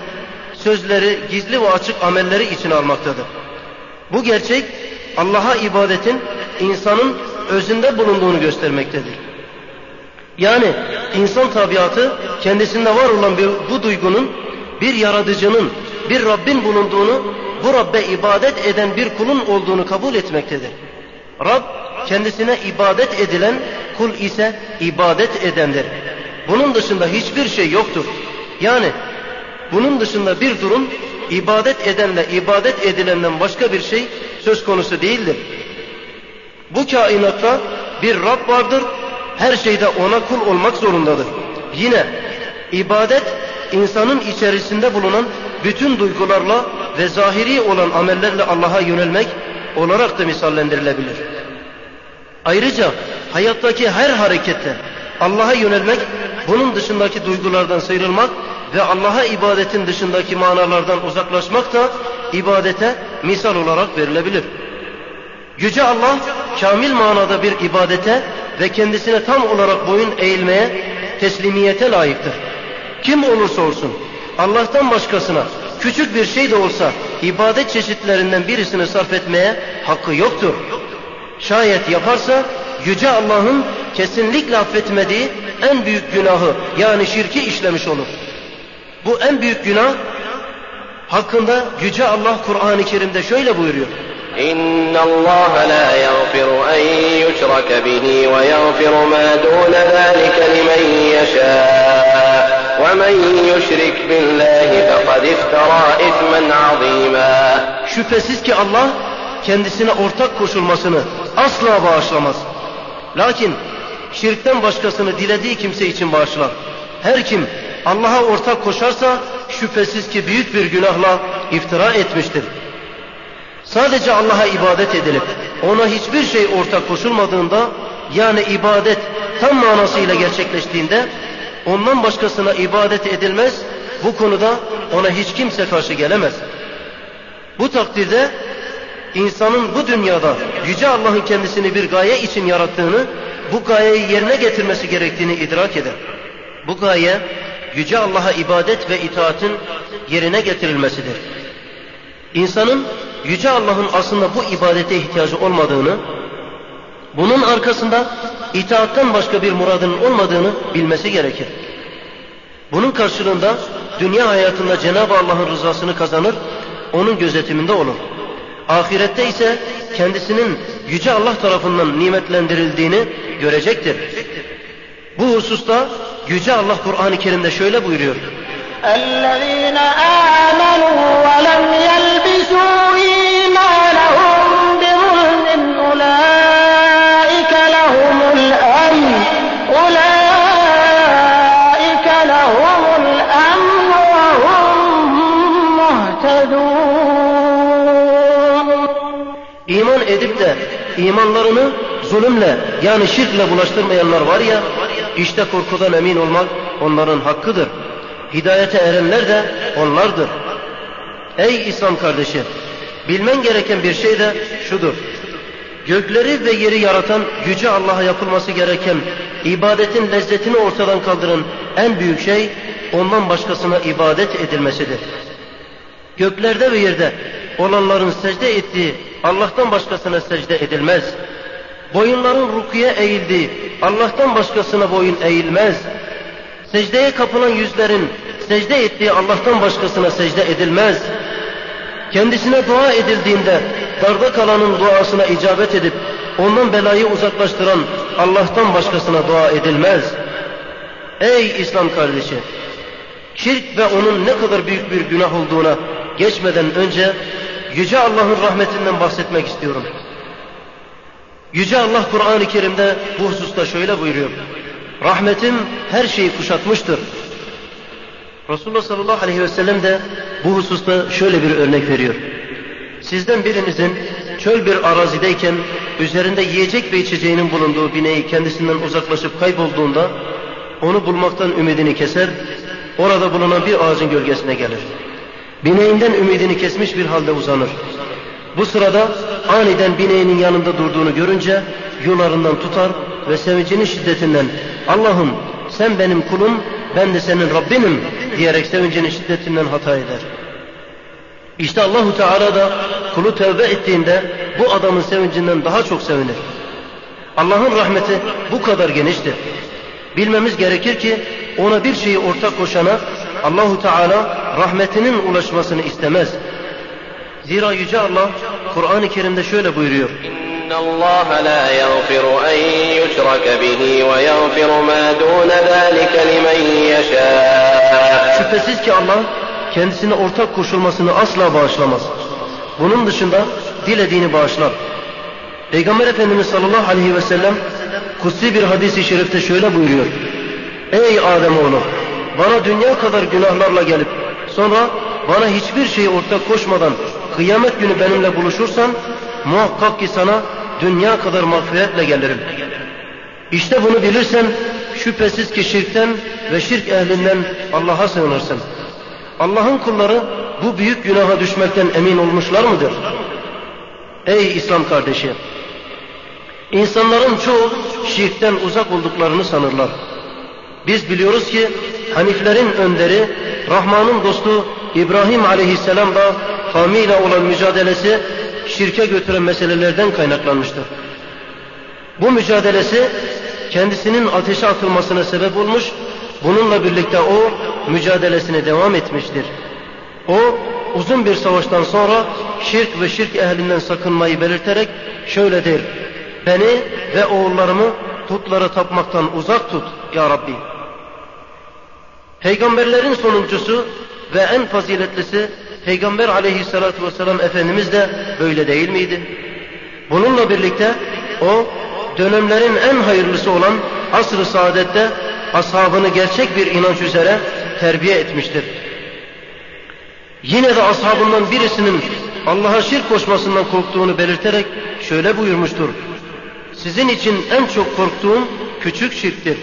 sözleri, gizli ve açık amelleri için almaktadır. Bu gerçek Allah'a ibadetin insanın özünde bulunduğunu göstermektedir. Yani insan tabiatı kendisinde var olan bir, bu duygunun bir yaratıcının, bir Rabbin bulunduğunu, bu Rabbe ibadet eden bir kulun olduğunu kabul etmektedir. Rab kendisine ibadet edilen, kul ise ibadet edendir. Bunun dışında hiçbir şey yoktur. Yani bunun dışında bir durum ibadet edenle ibadet edilenden başka bir şey söz konusu değildir. Bu kainatta bir Rab vardır, her şeyde ona kul olmak zorundadır. Yine ibadet insanın içerisinde bulunan bütün duygularla ve zahiri olan amellerle Allah'a yönelmek olarak da misallendirilebilir. Ayrıca hayattaki her harekette Allah'a yönelmek, bunun dışındaki duygulardan sıyrılmak ve Allah'a ibadetin dışındaki manalardan uzaklaşmak da ibadete misal olarak verilebilir. Yüce Allah kamil manada bir ibadete ve kendisine tam olarak boyun eğilmeye, teslimiyete layıktır. Kim olursa olsun Allah'tan başkasına küçük bir şey de olsa ibadet çeşitlerinden birisini sarf etmeye hakkı yoktur Şayet yaparsa Yüce Allah'ın kesinlikle affetmediği en büyük günahı yani şirki işlemiş olur. Bu en büyük günah hakkında Yüce Allah Kur'an-ı Kerim'de şöyle buyuruyor. إن الله لا يغفر أن يشرك به ويغفر ما دون ذلك لمن يشاء ومن يشرك بالله فقد افترى إثما عظيما Şüphesiz ki Allah kendisine ortak koşulmasını asla bağışlamaz. Lakin şirkten başkasını dilediği kimse için bağışlar. Her kim Allah'a ortak koşarsa şüphesiz ki büyük bir günahla iftira etmiştir. Sadece Allah'a ibadet edilip ona hiçbir şey ortak koşulmadığında yani ibadet tam manasıyla gerçekleştiğinde ondan başkasına ibadet edilmez bu konuda ona hiç kimse karşı gelemez. Bu takdirde insanın bu dünyada Yüce Allah'ın kendisini bir gaye için yarattığını, bu gayeyi yerine getirmesi gerektiğini idrak eder. Bu gaye Yüce Allah'a ibadet ve itaatin yerine getirilmesidir. İnsanın Yüce Allah'ın aslında bu ibadete ihtiyacı olmadığını, bunun arkasında itaatten başka bir muradının olmadığını bilmesi gerekir. Bunun karşılığında dünya hayatında Cenab-ı Allah'ın rızasını kazanır, onun gözetiminde olur. Ahirette ise kendisinin Yüce Allah tarafından nimetlendirildiğini görecektir. Bu hususta Yüce Allah Kur'an-ı Kerim'de şöyle buyuruyor. الذين آمنوا ولم imanlarını zulümle yani şirkle bulaştırmayanlar var ya işte korkudan emin olmak onların hakkıdır. Hidayete erenler de onlardır. Ey İslam kardeşi bilmen gereken bir şey de şudur. Gökleri ve yeri yaratan yüce Allah'a yapılması gereken ibadetin lezzetini ortadan kaldıran en büyük şey ondan başkasına ibadet edilmesidir. Göklerde ve yerde olanların secde ettiği Allah'tan başkasına secde edilmez. Boyunların rukuya eğildiği Allah'tan başkasına boyun eğilmez. Secdeye kapılan yüzlerin secde ettiği Allah'tan başkasına secde edilmez. Kendisine dua edildiğinde darda kalanın duasına icabet edip ondan belayı uzaklaştıran Allah'tan başkasına dua edilmez. Ey İslam kardeşi! Şirk ve onun ne kadar büyük bir günah olduğuna geçmeden önce Yüce Allah'ın rahmetinden bahsetmek istiyorum. Yüce Allah Kur'an-ı Kerim'de bu hususta şöyle buyuruyor. Rahmetim her şeyi kuşatmıştır. Resulullah sallallahu aleyhi ve sellem de bu hususta şöyle bir örnek veriyor. Sizden birinizin çöl bir arazideyken üzerinde yiyecek ve içeceğinin bulunduğu bineği kendisinden uzaklaşıp kaybolduğunda onu bulmaktan ümidini keser, orada bulunan bir ağacın gölgesine gelir. Bineğinden ümidini kesmiş bir halde uzanır. Bu sırada aniden bineğinin yanında durduğunu görünce yularından tutar ve sevincinin şiddetinden Allah'ım sen benim kulum ben de senin Rabbinim diyerek sevincinin şiddetinden hata eder. İşte Allahu Teala da kulu tövbe ettiğinde bu adamın sevincinden daha çok sevinir. Allah'ın rahmeti bu kadar geniştir. Bilmemiz gerekir ki ona bir şeyi ortak koşana Allahu Teala rahmetinin ulaşmasını istemez. Zira yüce Allah Kur'an-ı Kerim'de şöyle buyuruyor. إن الله لا يغفر أن يشرك به ويغفر ما دون ذلك لمن يشاء Şüphesiz ki Allah kendisine ortak koşulmasını asla bağışlamaz. Bunun dışında dilediğini bağışlar. Peygamber Efendimiz sallallahu aleyhi ve sellem kutsi bir hadisi şerifte şöyle buyuruyor. Ey Ademoğlu bana dünya kadar günahlarla gelip sonra bana hiçbir şeyi ortak koşmadan kıyamet günü benimle buluşursan muhakkak ki sana dünya kadar mağfiretle gelirim. İşte bunu bilirsen şüphesiz ki şirkten ve şirk ehlinden Allah'a sığınırsın. Allah'ın kulları bu büyük günaha düşmekten emin olmuşlar mıdır? Ey İslam kardeşi! İnsanların çoğu şirkten uzak olduklarını sanırlar. Biz biliyoruz ki Haniflerin önderi, Rahman'ın dostu İbrahim aleyhisselam da kavmiyle olan mücadelesi şirke götüren meselelerden kaynaklanmıştır. Bu mücadelesi kendisinin ateşe atılmasına sebep olmuş, bununla birlikte o mücadelesine devam etmiştir. O uzun bir savaştan sonra şirk ve şirk ehlinden sakınmayı belirterek şöyle der. Beni ve oğullarımı putlara tapmaktan uzak tut ya Rabbi. Peygamberlerin sonuncusu ve en faziletlisi Peygamber aleyhissalatu vesselam Efendimiz de böyle değil miydi? Bununla birlikte o dönemlerin en hayırlısı olan asr-ı saadette ashabını gerçek bir inanç üzere terbiye etmiştir. Yine de ashabından birisinin Allah'a şirk koşmasından korktuğunu belirterek şöyle buyurmuştur. Sizin için en çok korktuğum küçük şirktir.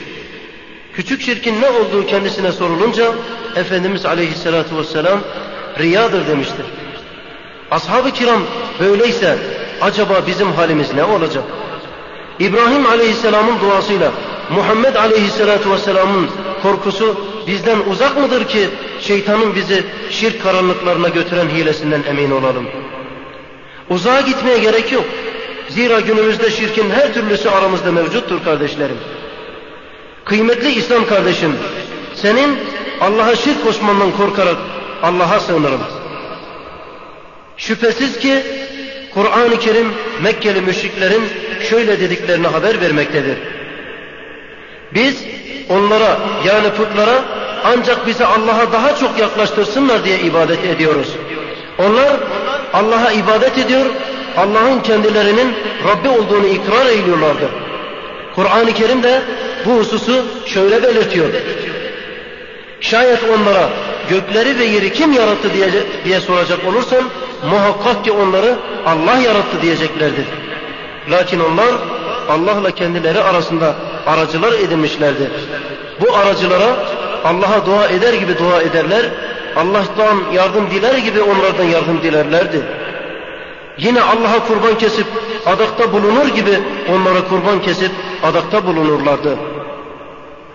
Küçük şirkin ne olduğu kendisine sorulunca Efendimiz aleyhissalatu vesselam riyadır demiştir. Ashab-ı kiram böyleyse acaba bizim halimiz ne olacak? İbrahim aleyhisselamın duasıyla Muhammed aleyhissalatu vesselamın korkusu bizden uzak mıdır ki şeytanın bizi şirk karanlıklarına götüren hilesinden emin olalım? Uzağa gitmeye gerek yok. Zira günümüzde şirkin her türlüsü aramızda mevcuttur kardeşlerim. Kıymetli İslam kardeşim, senin Allah'a şirk koşmandan korkarak Allah'a sığınırım. Şüphesiz ki Kur'an-ı Kerim Mekkeli müşriklerin şöyle dediklerini haber vermektedir. Biz onlara yani putlara ancak bizi Allah'a daha çok yaklaştırsınlar diye ibadet ediyoruz. Onlar Allah'a ibadet ediyor, Allah'ın kendilerinin Rabbi olduğunu ikrar ediyorlardı. Kur'an-ı Kerim de bu hususu şöyle belirtiyor. Şayet onlara gökleri ve yeri kim yarattı diye, diye soracak olursan muhakkak ki onları Allah yarattı diyeceklerdir. Lakin onlar Allah'la kendileri arasında aracılar edinmişlerdi. Bu aracılara Allah'a dua eder gibi dua ederler, Allah'tan yardım diler gibi onlardan yardım dilerlerdi. Yine Allah'a kurban kesip adakta bulunur gibi onlara kurban kesip adakta bulunurlardı.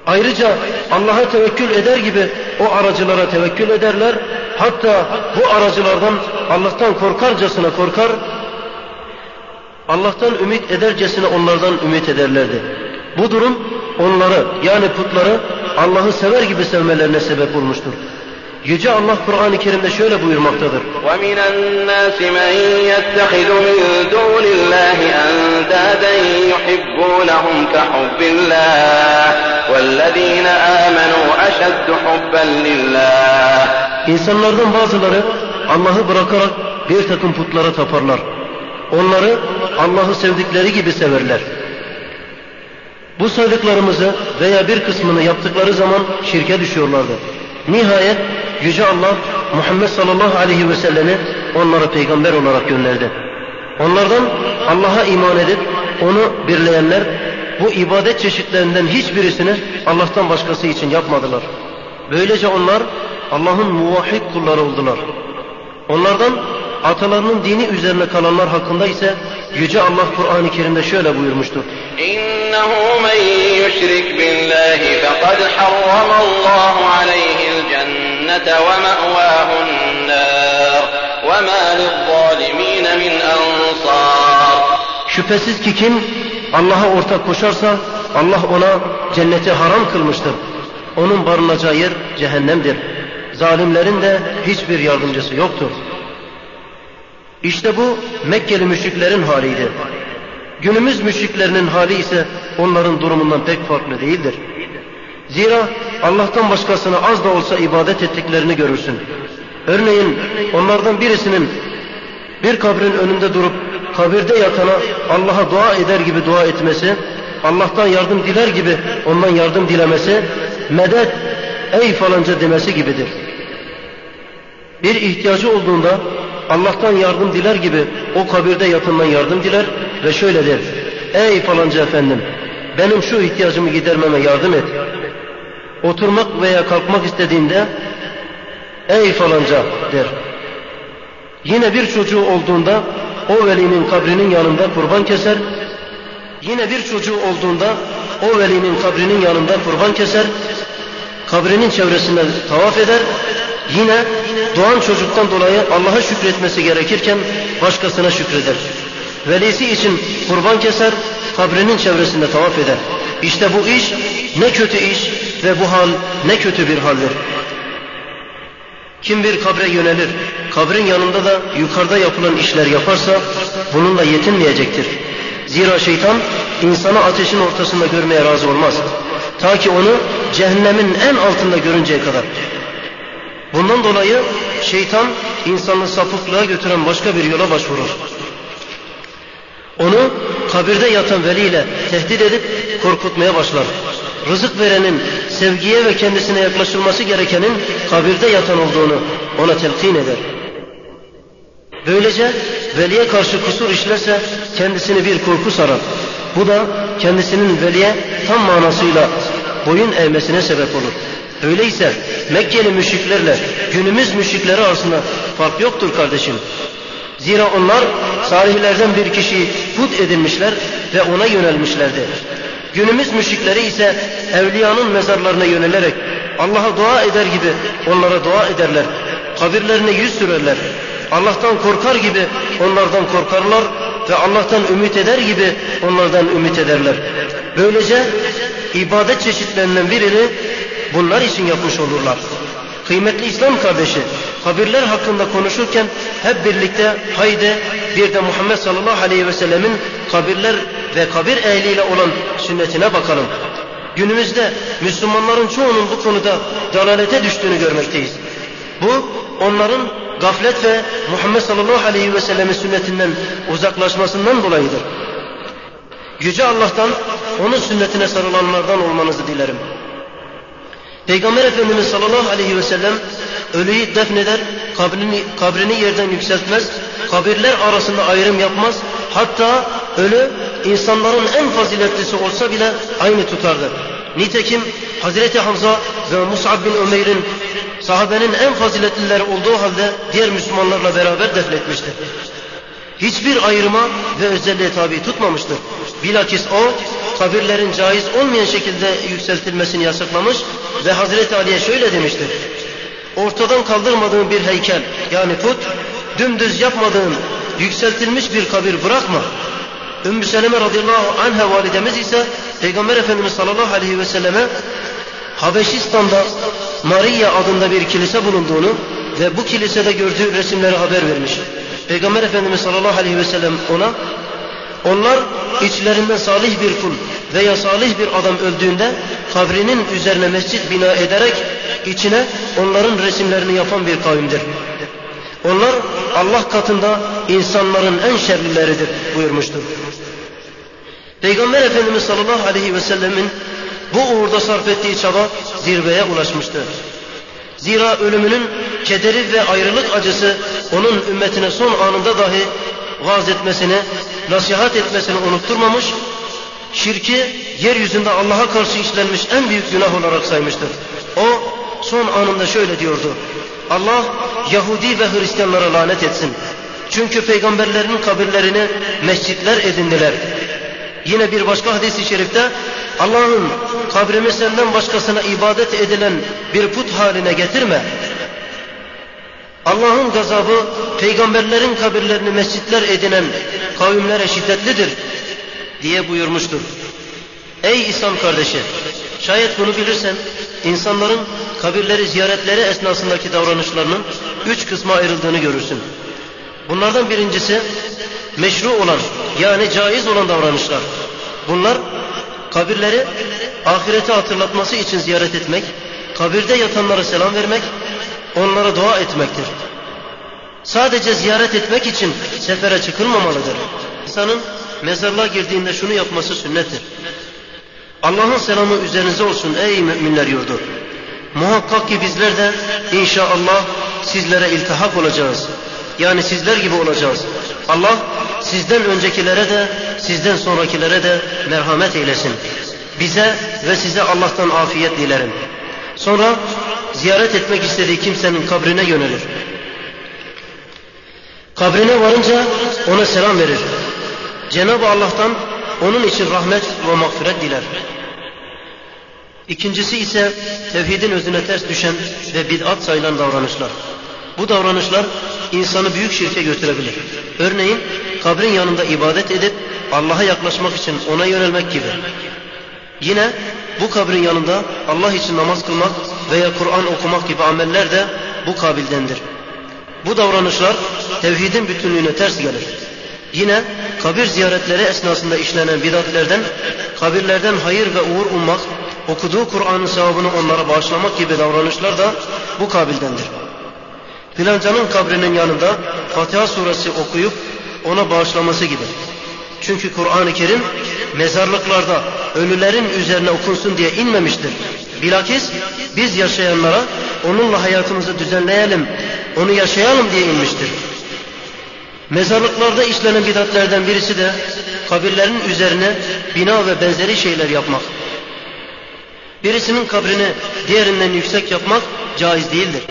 Ayrıca Allah'a tevekkül eder gibi o aracılara tevekkül ederler. Hatta bu aracılardan Allah'tan korkarcasına korkar, Allah'tan ümit edercesine onlardan ümit ederlerdi. Bu durum onları yani putları Allah'ı sever gibi sevmelerine sebep olmuştur. Yüce Allah Kur'an-ı Kerim'de şöyle buyurmaktadır. وَمِنَ النَّاسِ مَن يَتَّخِذُ مِن دُونِ اللّٰهِ أَندَادًا يُحِبُّونَهُمْ كَحُبِّ اللّٰهِ وَالَّذ۪ينَ آمَنُوا أَشَدُّ حُبًّا لِلّٰهِ İnsanlardan bazıları Allah'ı bırakarak bir takım putlara taparlar. Onları Allah'ı sevdikleri gibi severler. Bu saydıklarımızı veya bir kısmını yaptıkları zaman şirke düşüyorlardı. Nihayet Yüce Allah Muhammed sallallahu aleyhi ve sellemi onlara peygamber olarak gönderdi. Onlardan Allah'a iman edip onu birleyenler bu ibadet çeşitlerinden hiçbirisini Allah'tan başkası için yapmadılar. Böylece onlar Allah'ın muvahhid kulları oldular. Onlardan atalarının dini üzerine kalanlar hakkında ise Yüce Allah Kur'an-ı Kerim'de şöyle buyurmuştur. İnnehu men yüşrik billahi fekad harramallahu aleyhil cennete ve me'vâhun nâr ve mâ lizzalimîne min ansâr. Şüphesiz ki kim Allah'a ortak koşarsa Allah ona cenneti haram kılmıştır. Onun barınacağı yer cehennemdir. Zalimlerin de hiçbir yardımcısı yoktur.'' İşte bu Mekkeli müşriklerin haliydi. Günümüz müşriklerinin hali ise onların durumundan pek farklı değildir. Zira Allah'tan başkasına az da olsa ibadet ettiklerini görürsün. Örneğin onlardan birisinin bir kabrin önünde durup kabirde yatana Allah'a dua eder gibi dua etmesi, Allah'tan yardım diler gibi ondan yardım dilemesi, medet ey falanca demesi gibidir. Bir ihtiyacı olduğunda Allah'tan yardım diler gibi o kabirde yatandan yardım diler ve şöyle der. Ey falanca efendim benim şu ihtiyacımı gidermeme yardım et. Oturmak veya kalkmak istediğinde ey falanca der. Yine bir çocuğu olduğunda o velinin kabrinin yanında kurban keser. Yine bir çocuğu olduğunda o velinin kabrinin yanında kurban keser. Kabrinin çevresinde tavaf eder. Yine doğan çocuktan dolayı Allah'a şükretmesi gerekirken başkasına şükreder. Velisi için kurban keser, kabrinin çevresinde tavaf eder. İşte bu iş ne kötü iş ve bu hal ne kötü bir haldir. Kim bir kabre yönelir, kabrin yanında da yukarıda yapılan işler yaparsa bununla yetinmeyecektir. Zira şeytan insanı ateşin ortasında görmeye razı olmaz. Ta ki onu cehennemin en altında görünceye kadar. Bundan dolayı şeytan insanı sapıklığa götüren başka bir yola başvurur. Onu kabirde yatan veliyle tehdit edip korkutmaya başlar. Rızık verenin sevgiye ve kendisine yaklaşılması gerekenin kabirde yatan olduğunu ona telkin eder. Böylece veliye karşı kusur işlerse kendisini bir korku sarar. Bu da kendisinin veliye tam manasıyla boyun eğmesine sebep olur. Öyleyse Mekkeli müşriklerle günümüz müşrikleri arasında fark yoktur kardeşim. Zira onlar salihlerden bir kişiyi put edinmişler ve ona yönelmişlerdi. Günümüz müşrikleri ise evliyanın mezarlarına yönelerek Allah'a dua eder gibi onlara dua ederler. Kabirlerine yüz sürerler. Allah'tan korkar gibi onlardan korkarlar ve Allah'tan ümit eder gibi onlardan ümit ederler. Böylece ibadet çeşitlerinden birini bunlar için yapmış olurlar. Kıymetli İslam kardeşi, kabirler hakkında konuşurken hep birlikte haydi bir de Muhammed sallallahu aleyhi ve sellemin kabirler ve kabir ehliyle olan sünnetine bakalım. Günümüzde Müslümanların çoğunun bu konuda dalalete düştüğünü görmekteyiz. Bu onların gaflet ve Muhammed sallallahu aleyhi ve sellemin sünnetinden uzaklaşmasından dolayıdır. Yüce Allah'tan onun sünnetine sarılanlardan olmanızı dilerim. Peygamber Efendimiz sallallahu aleyhi ve sellem ölüyü defneder, kabrini, kabrini yerden yükseltmez, kabirler arasında ayrım yapmaz. Hatta ölü insanların en faziletlisi olsa bile aynı tutardı. Nitekim Hazreti Hamza ve Mus'ab bin Ömer'in sahabenin en faziletlileri olduğu halde diğer Müslümanlarla beraber defnetmiştir. Hiçbir ayrıma ve özelliğe tabi tutmamıştır. Bilakis o kabirlerin caiz olmayan şekilde yükseltilmesini yasaklamış ve Hazreti Ali'ye şöyle demiştir. Ortadan kaldırmadığın bir heykel yani put, dümdüz yapmadığın yükseltilmiş bir kabir bırakma. Ümmü Seleme radıyallahu anha validemiz ise Peygamber Efendimiz sallallahu aleyhi ve selleme Habeşistan'da Maria adında bir kilise bulunduğunu ve bu kilisede gördüğü resimleri haber vermiş. Peygamber Efendimiz sallallahu aleyhi ve sellem ona onlar içlerinden salih bir kul veya salih bir adam öldüğünde kabrinin üzerine mescit bina ederek içine onların resimlerini yapan bir kavimdir. Onlar Allah katında insanların en şerlileridir buyurmuştur. Peygamber Efendimiz sallallahu aleyhi ve sellemin bu uğurda sarf ettiği çaba zirveye ulaşmıştı. Zira ölümünün kederi ve ayrılık acısı onun ümmetine son anında dahi vaaz etmesini, nasihat etmesini unutturmamış, şirki yeryüzünde Allah'a karşı işlenmiş en büyük günah olarak saymıştır. O son anında şöyle diyordu. Allah Yahudi ve Hristiyanlara lanet etsin. Çünkü peygamberlerin kabirlerini mescitler edindiler. Yine bir başka hadis-i şerifte Allah'ın kabrimi senden başkasına ibadet edilen bir put haline getirme. Allah'ın gazabı peygamberlerin kabirlerini mescitler edinen kavimlere şiddetlidir diye buyurmuştur. Ey İslam kardeşi, şayet bunu bilirsen insanların kabirleri ziyaretleri esnasındaki davranışlarının üç kısma ayrıldığını görürsün. Bunlardan birincisi meşru olan yani caiz olan davranışlar. Bunlar kabirleri ahireti hatırlatması için ziyaret etmek, kabirde yatanlara selam vermek, onlara dua etmektir. Sadece ziyaret etmek için sefere çıkılmamalıdır. İnsanın mezarlığa girdiğinde şunu yapması sünnettir. Allah'ın selamı üzerinize olsun ey müminler yurdu. Muhakkak ki bizler de inşallah sizlere iltihak olacağız. Yani sizler gibi olacağız. Allah sizden öncekilere de sizden sonrakilere de merhamet eylesin. Bize ve size Allah'tan afiyet dilerim. Sonra ziyaret etmek istediği kimsenin kabrine yönelir. Kabrine varınca ona selam verir. Cenab-ı Allah'tan onun için rahmet ve mağfiret diler. İkincisi ise tevhidin özüne ters düşen ve bid'at sayılan davranışlar. Bu davranışlar insanı büyük şirke götürebilir. Örneğin kabrin yanında ibadet edip Allah'a yaklaşmak için ona yönelmek gibi. Yine bu kabrin yanında Allah için namaz kılmak veya Kur'an okumak gibi ameller de bu kabildendir. Bu davranışlar tevhidin bütünlüğüne ters gelir. Yine kabir ziyaretleri esnasında işlenen bidatlerden, kabirlerden hayır ve uğur ummak, okuduğu Kur'an'ın sevabını onlara bağışlamak gibi davranışlar da bu kabildendir. Filancanın kabrinin yanında Fatiha suresi okuyup ona bağışlaması gibi. Çünkü Kur'an-ı Kerim mezarlıklarda ölülerin üzerine okunsun diye inmemiştir. Bilakis biz yaşayanlara onunla hayatımızı düzenleyelim, onu yaşayalım diye inmiştir. Mezarlıklarda işlenen bidatlerden birisi de kabirlerin üzerine bina ve benzeri şeyler yapmak. Birisinin kabrini diğerinden yüksek yapmak caiz değildir.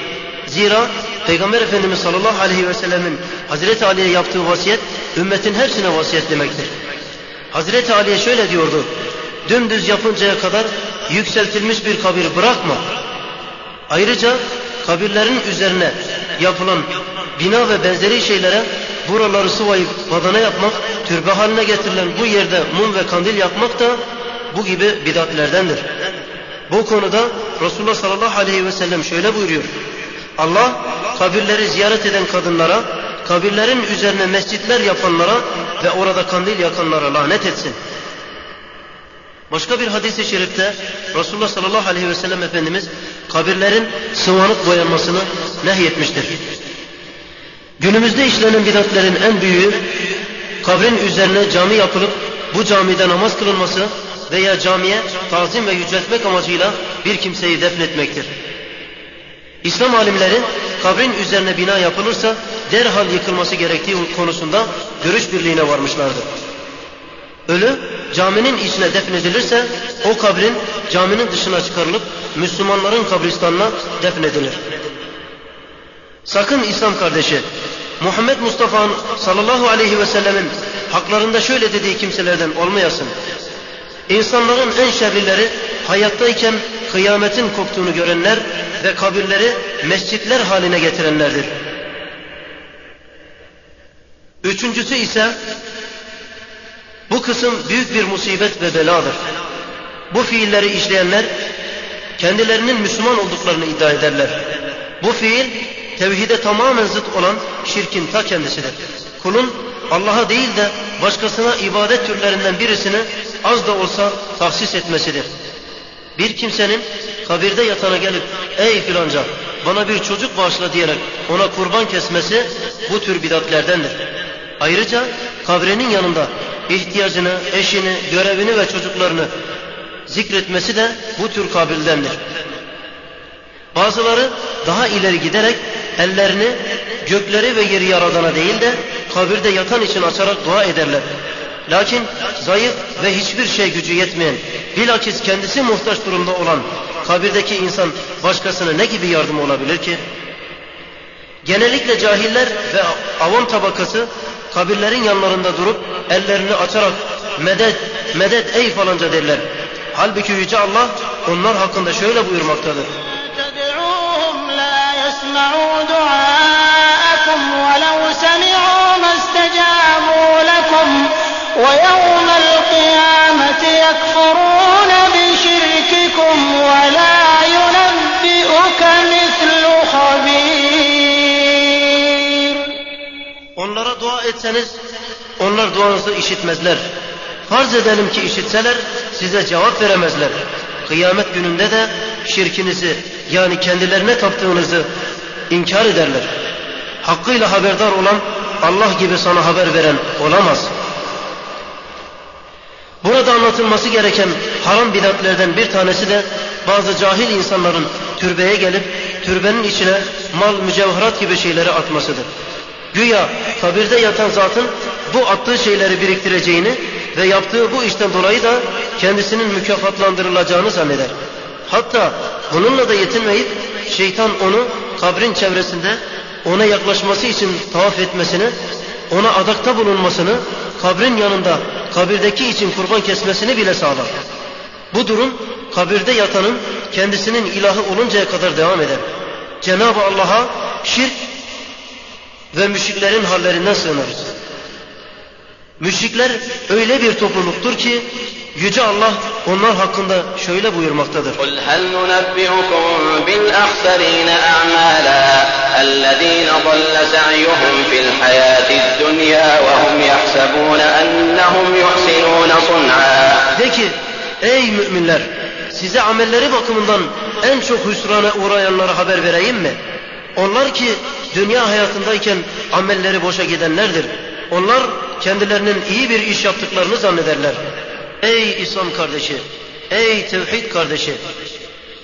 Zira Peygamber Efendimiz sallallahu aleyhi ve sellemin Hazreti Ali'ye yaptığı vasiyet ümmetin hepsine vasiyet demektir. Hazreti Ali'ye şöyle diyordu. Dümdüz yapıncaya kadar yükseltilmiş bir kabir bırakma. Ayrıca kabirlerin üzerine yapılan bina ve benzeri şeylere buraları sıvayıp badana yapmak, türbe haline getirilen bu yerde mum ve kandil yakmak da bu gibi bidatlerdendir. Bu konuda Resulullah sallallahu aleyhi ve sellem şöyle buyuruyor. Allah kabirleri ziyaret eden kadınlara, kabirlerin üzerine mescitler yapanlara ve orada kandil yakanlara lanet etsin. Başka bir hadis-i şerifte Resulullah sallallahu aleyhi ve sellem Efendimiz kabirlerin sıvanıp boyanmasını nehyetmiştir. Günümüzde işlenen bidatlerin en büyüğü kabrin üzerine cami yapılıp bu camide namaz kılınması veya camiye tazim ve yüceltmek amacıyla bir kimseyi defnetmektir. İslam alimleri kabrin üzerine bina yapılırsa derhal yıkılması gerektiği konusunda görüş birliğine varmışlardır. Ölü caminin içine defnedilirse o kabrin caminin dışına çıkarılıp Müslümanların kabristanına defnedilir. Sakın İslam kardeşi Muhammed Mustafa sallallahu aleyhi ve sellemin haklarında şöyle dediği kimselerden olmayasın. İnsanların en şerlileri hayattayken kıyametin koptuğunu görenler ve kabirleri mescitler haline getirenlerdir. Üçüncüsü ise bu kısım büyük bir musibet ve beladır. Bu fiilleri işleyenler kendilerinin Müslüman olduklarını iddia ederler. Bu fiil tevhide tamamen zıt olan şirkin ta kendisidir. Kulun Allah'a değil de başkasına ibadet türlerinden birisini az da olsa tahsis etmesidir. Bir kimsenin kabirde yatana gelip ey filanca bana bir çocuk bağışla diyerek ona kurban kesmesi bu tür bidatlerdendir. Ayrıca kabrinin yanında ihtiyacını, eşini, görevini ve çocuklarını zikretmesi de bu tür kabildendir. Bazıları daha ileri giderek ellerini gökleri ve yeri yaradana değil de kabirde yatan için açarak dua ederler. Lakin zayıf ve hiçbir şey gücü yetmeyen, bilakis kendisi muhtaç durumda olan kabirdeki insan başkasına ne gibi yardım olabilir ki? Genellikle cahiller ve avam tabakası kabirlerin yanlarında durup ellerini açarak medet, medet ey falanca derler. Halbuki Yüce Allah onlar hakkında şöyle buyurmaktadır. يسمعوا دعاءكم ولو سمعوا ما استجابوا لكم ويوم القيامة يكفرون بشرككم ولا ينبئك مثل خبير Onlara dua etseniz onlar duanızı işitmezler. Farz edelim ki işitseler size cevap veremezler. Kıyamet gününde de şirkinizi yani kendilerine taptığınızı inkar ederler. Hakkıyla haberdar olan Allah gibi sana haber veren olamaz. Burada anlatılması gereken haram bidatlerden bir tanesi de bazı cahil insanların türbeye gelip türbenin içine mal, mücevherat gibi şeyleri atmasıdır. Güya kabirde yatan zatın bu attığı şeyleri biriktireceğini ve yaptığı bu işten dolayı da kendisinin mükafatlandırılacağını zanneder. Hatta bununla da yetinmeyip şeytan onu kabrin çevresinde ona yaklaşması için tavaf etmesini, ona adakta bulunmasını, kabrin yanında kabirdeki için kurban kesmesini bile sağlar. Bu durum kabirde yatanın kendisinin ilahı oluncaya kadar devam eder. Cenab-ı Allah'a şirk ve müşriklerin hallerinden sığınırız. Müşrikler öyle bir topluluktur ki Yüce Allah onlar hakkında şöyle buyurmaktadır. قُلْ هَلْ نُنَبِّئُكُمْ بِالْأَخْسَرِينَ أَعْمَالًا الَّذ۪ينَ ضَلَّ سَعْيُهُمْ فِي الْحَيَاةِ الدُّنْيَا وَهُمْ يَحْسَبُونَ أَنَّهُمْ يُحْسِنُونَ صُنْعًا De ki ey müminler size amelleri bakımından en çok hüsrana uğrayanlara haber vereyim mi? Onlar ki dünya hayatındayken amelleri boşa gidenlerdir. Onlar kendilerinin iyi bir iş yaptıklarını zannederler. Ey İslam kardeşi, ey tevhid kardeşi,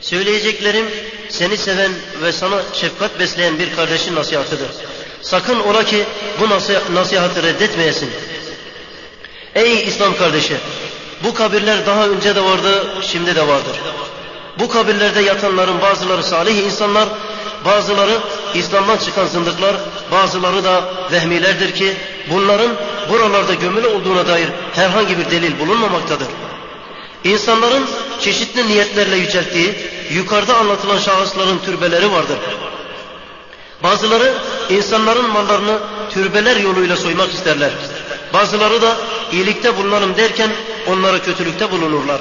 söyleyeceklerim seni seven ve sana şefkat besleyen bir kardeşin nasihatıdır. Sakın ola ki bu nasihatı reddetmeyesin. Ey İslam kardeşi, bu kabirler daha önce de vardı, şimdi de vardır. Bu kabirlerde yatanların bazıları salih insanlar, bazıları İslam'dan çıkan zındıklar, bazıları da vehmilerdir ki bunların buralarda gömülü olduğuna dair herhangi bir delil bulunmamaktadır. İnsanların çeşitli niyetlerle yücelttiği yukarıda anlatılan şahısların türbeleri vardır. Bazıları insanların mallarını türbeler yoluyla soymak isterler. Bazıları da iyilikte bulunalım derken onlara kötülükte bulunurlar.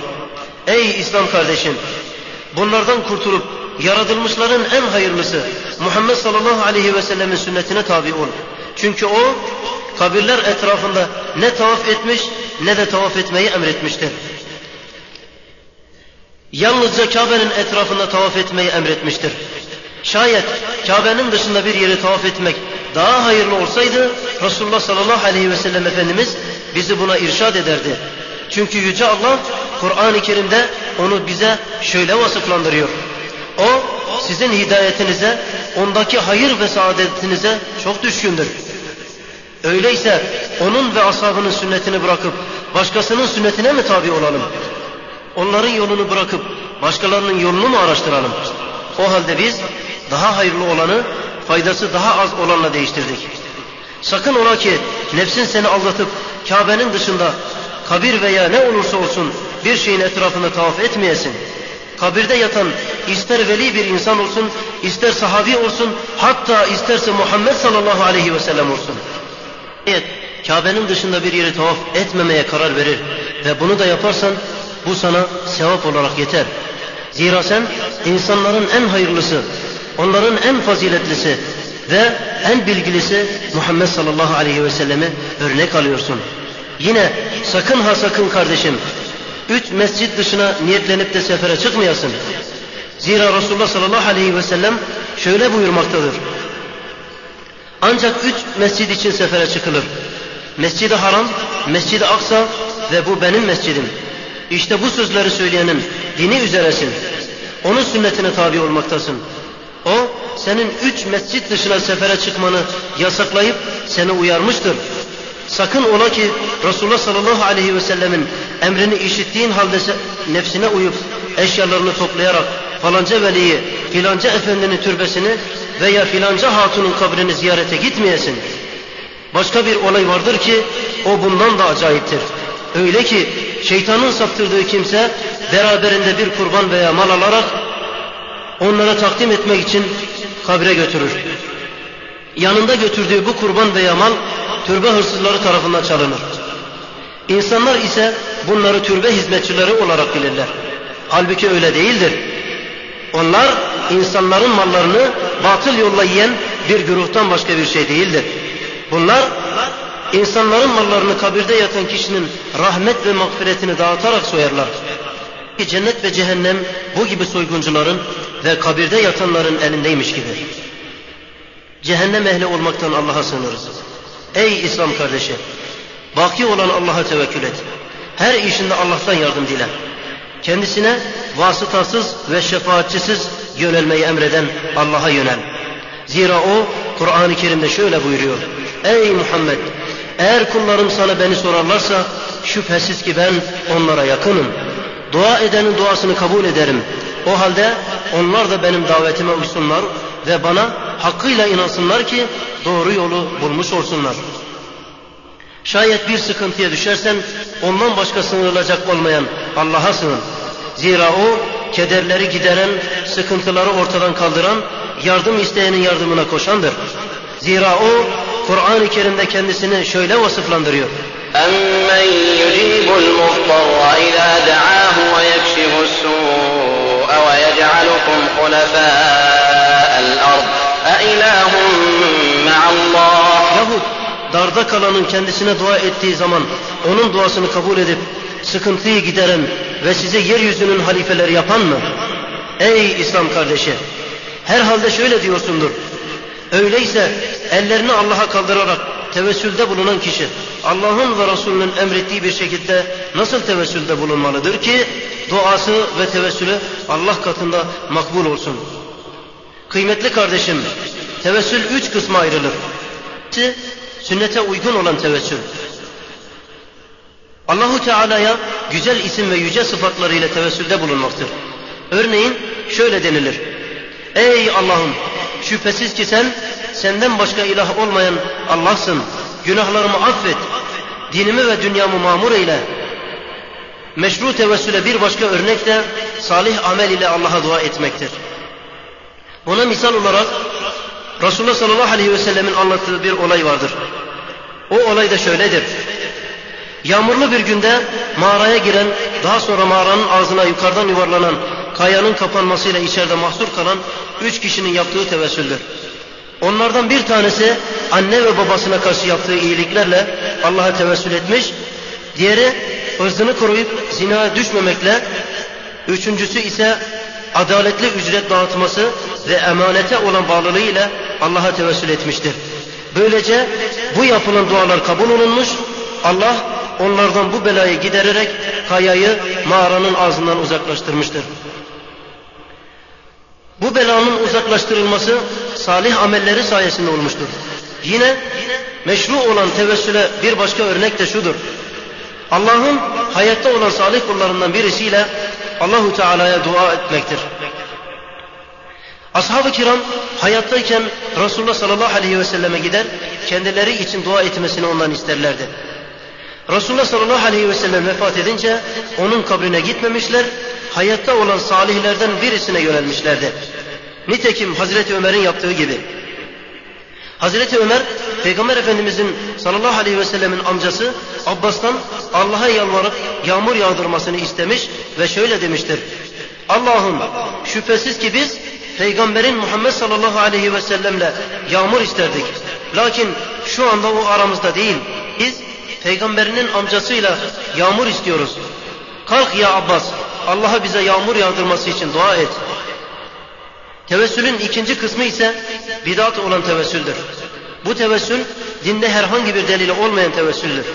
Ey İslam kardeşim! Bunlardan kurtulup yaratılmışların en hayırlısı Muhammed sallallahu aleyhi ve sellemin sünnetine tabi ol. Çünkü o kabirler etrafında ne tavaf etmiş ne de tavaf etmeyi emretmiştir. Yalnızca Kabe'nin etrafında tavaf etmeyi emretmiştir. Şayet Kabe'nin dışında bir yeri tavaf etmek daha hayırlı olsaydı Resulullah sallallahu aleyhi ve sellem Efendimiz bizi buna irşad ederdi. Çünkü Yüce Allah Kur'an-ı Kerim'de onu bize şöyle vasıflandırıyor. O sizin hidayetinize, ondaki hayır ve saadetinize çok düşkündür. Öyleyse onun ve ashabının sünnetini bırakıp başkasının sünnetine mi tabi olalım? Onların yolunu bırakıp başkalarının yolunu mu araştıralım? O halde biz daha hayırlı olanı faydası daha az olanla değiştirdik. Sakın ola ki nefsin seni aldatıp Kabe'nin dışında kabir veya ne olursa olsun bir şeyin etrafında tavaf etmeyesin. Kabirde yatan ister veli bir insan olsun, ister sahabi olsun, hatta isterse Muhammed sallallahu aleyhi ve sellem olsun. Evet, Kabe'nin dışında bir yeri tavaf etmemeye karar verir ve bunu da yaparsan bu sana sevap olarak yeter. Zira sen insanların en hayırlısı, onların en faziletlisi ve en bilgilisi Muhammed sallallahu aleyhi ve selleme örnek alıyorsun. Yine sakın ha sakın kardeşim, üç mescit dışına niyetlenip de sefere çıkmayasın. Zira Resulullah sallallahu aleyhi ve sellem şöyle buyurmaktadır. Ancak üç mescid için sefere çıkılır. Mescid-i Haram, Mescid-i Aksa ve bu benim mescidim. İşte bu sözleri söyleyenin dini üzeresin. Onun sünnetine tabi olmaktasın. O senin üç mescit dışına sefere çıkmanı yasaklayıp seni uyarmıştır. Sakın ola ki Resulullah sallallahu aleyhi ve sellemin emrini işittiğin halde nefsine uyup eşyalarını toplayarak falanca veliyi, filanca efendinin türbesini veya filanca hatunun kabrini ziyarete gitmeyesin. Başka bir olay vardır ki o bundan da acayiptir. Öyle ki şeytanın saptırdığı kimse beraberinde bir kurban veya mal alarak onlara takdim etmek için kabre götürür. Yanında götürdüğü bu kurban veya mal türbe hırsızları tarafından çalınır. İnsanlar ise bunları türbe hizmetçileri olarak bilirler. Halbuki öyle değildir. Onlar insanların mallarını batıl yolla yiyen bir güruhtan başka bir şey değildir. Bunlar insanların mallarını kabirde yatan kişinin rahmet ve mağfiretini dağıtarak soyarlar. Cennet ve cehennem bu gibi soyguncuların ve kabirde yatanların elindeymiş gibi. Cehennem ehli olmaktan Allah'a sığınırız. Ey İslam kardeşi! Baki olan Allah'a tevekkül et. Her işinde Allah'tan yardım dile. Kendisine vasıtasız ve şefaatçisiz yönelmeyi emreden Allah'a yönel. Zira o Kur'an-ı Kerim'de şöyle buyuruyor. Ey Muhammed! Eğer kullarım sana beni sorarlarsa şüphesiz ki ben onlara yakınım. Dua edenin duasını kabul ederim. O halde onlar da benim davetime uysunlar ve bana hakkıyla inansınlar ki doğru yolu bulmuş olsunlar. Şayet bir sıkıntıya düşersen ondan başka sığınılacak olmayan Allah'a sığın. Zira o kederleri gideren, sıkıntıları ortadan kaldıran, yardım isteyenin yardımına koşandır. Zira o Kur'an-ı Kerim'de kendisini şöyle vasıflandırıyor. أَمَّنْ يُجِيبُ الْمُضْطَرَّ إِذَا دَعَاهُ وَيَكْشِفُ السُّوءَ وَيَجْعَلُكُمْ خُلَفَاءَ الْأَرْضِ أَإِلَٰهٌ مَعَ اللّٰهِ Yahut darda kalanın kendisine dua ettiği zaman onun duasını kabul edip sıkıntıyı gideren ve size yeryüzünün halifeleri yapan mı? Ey İslam kardeşi! Herhalde şöyle diyorsundur. Öyleyse ellerini Allah'a kaldırarak tevessülde bulunan kişi Allah'ın ve Resulünün emrettiği bir şekilde nasıl tevessülde bulunmalıdır ki duası ve tevessülü Allah katında makbul olsun. Kıymetli kardeşim, tevessül üç kısma ayrılır. Sünnete uygun olan tevessül. Allahu Teala'ya güzel isim ve yüce sıfatlarıyla tevessülde bulunmaktır. Örneğin şöyle denilir. Ey Allah'ım şüphesiz ki sen senden başka ilah olmayan Allah'sın. Günahlarımı affet. Dinimi ve dünyamı mamur eyle. Meşru tevessüle bir başka örnek de salih amel ile Allah'a dua etmektir. Buna misal olarak Resulullah sallallahu aleyhi ve sellemin anlattığı bir olay vardır. O olay da şöyledir. Yağmurlu bir günde mağaraya giren, daha sonra mağaranın ağzına yukarıdan yuvarlanan kayanın kapanmasıyla içeride mahsur kalan üç kişinin yaptığı tevessüldür. Onlardan bir tanesi anne ve babasına karşı yaptığı iyiliklerle Allah'a tevessül etmiş, diğeri ırzını koruyup zinaya düşmemekle, üçüncüsü ise adaletli ücret dağıtması ve emanete olan bağlılığıyla Allah'a tevessül etmiştir. Böylece bu yapılan dualar kabul olunmuş, Allah onlardan bu belayı gidererek kayayı mağaranın ağzından uzaklaştırmıştır. Bu belanın uzaklaştırılması salih amelleri sayesinde olmuştur. Yine meşru olan tevessüle bir başka örnek de şudur. Allah'ın hayatta olan salih kullarından birisiyle Allahu Teala'ya dua etmektir. Ashab-ı kiram hayattayken Resulullah sallallahu aleyhi ve selleme gider, kendileri için dua etmesini ondan isterlerdi. Resulullah sallallahu aleyhi ve sellem vefat edince onun kabrine gitmemişler, hayatta olan salihlerden birisine yönelmişlerdi. Nitekim Hazreti Ömer'in yaptığı gibi. Hazreti Ömer Peygamber Efendimizin sallallahu aleyhi ve sellemin amcası Abbas'tan Allah'a yalvarıp yağmur yağdırmasını istemiş ve şöyle demiştir. Allah'ım şüphesiz ki biz Peygamberin Muhammed sallallahu aleyhi ve sellemle yağmur isterdik. Lakin şu anda o aramızda değil. Biz peygamberinin amcasıyla yağmur istiyoruz. Kalk ya Abbas Allah'a bize yağmur yağdırması için dua et. Tevessülün ikinci kısmı ise bidat olan tevessüldür. Bu tevessül dinde herhangi bir delili olmayan tevessüldür.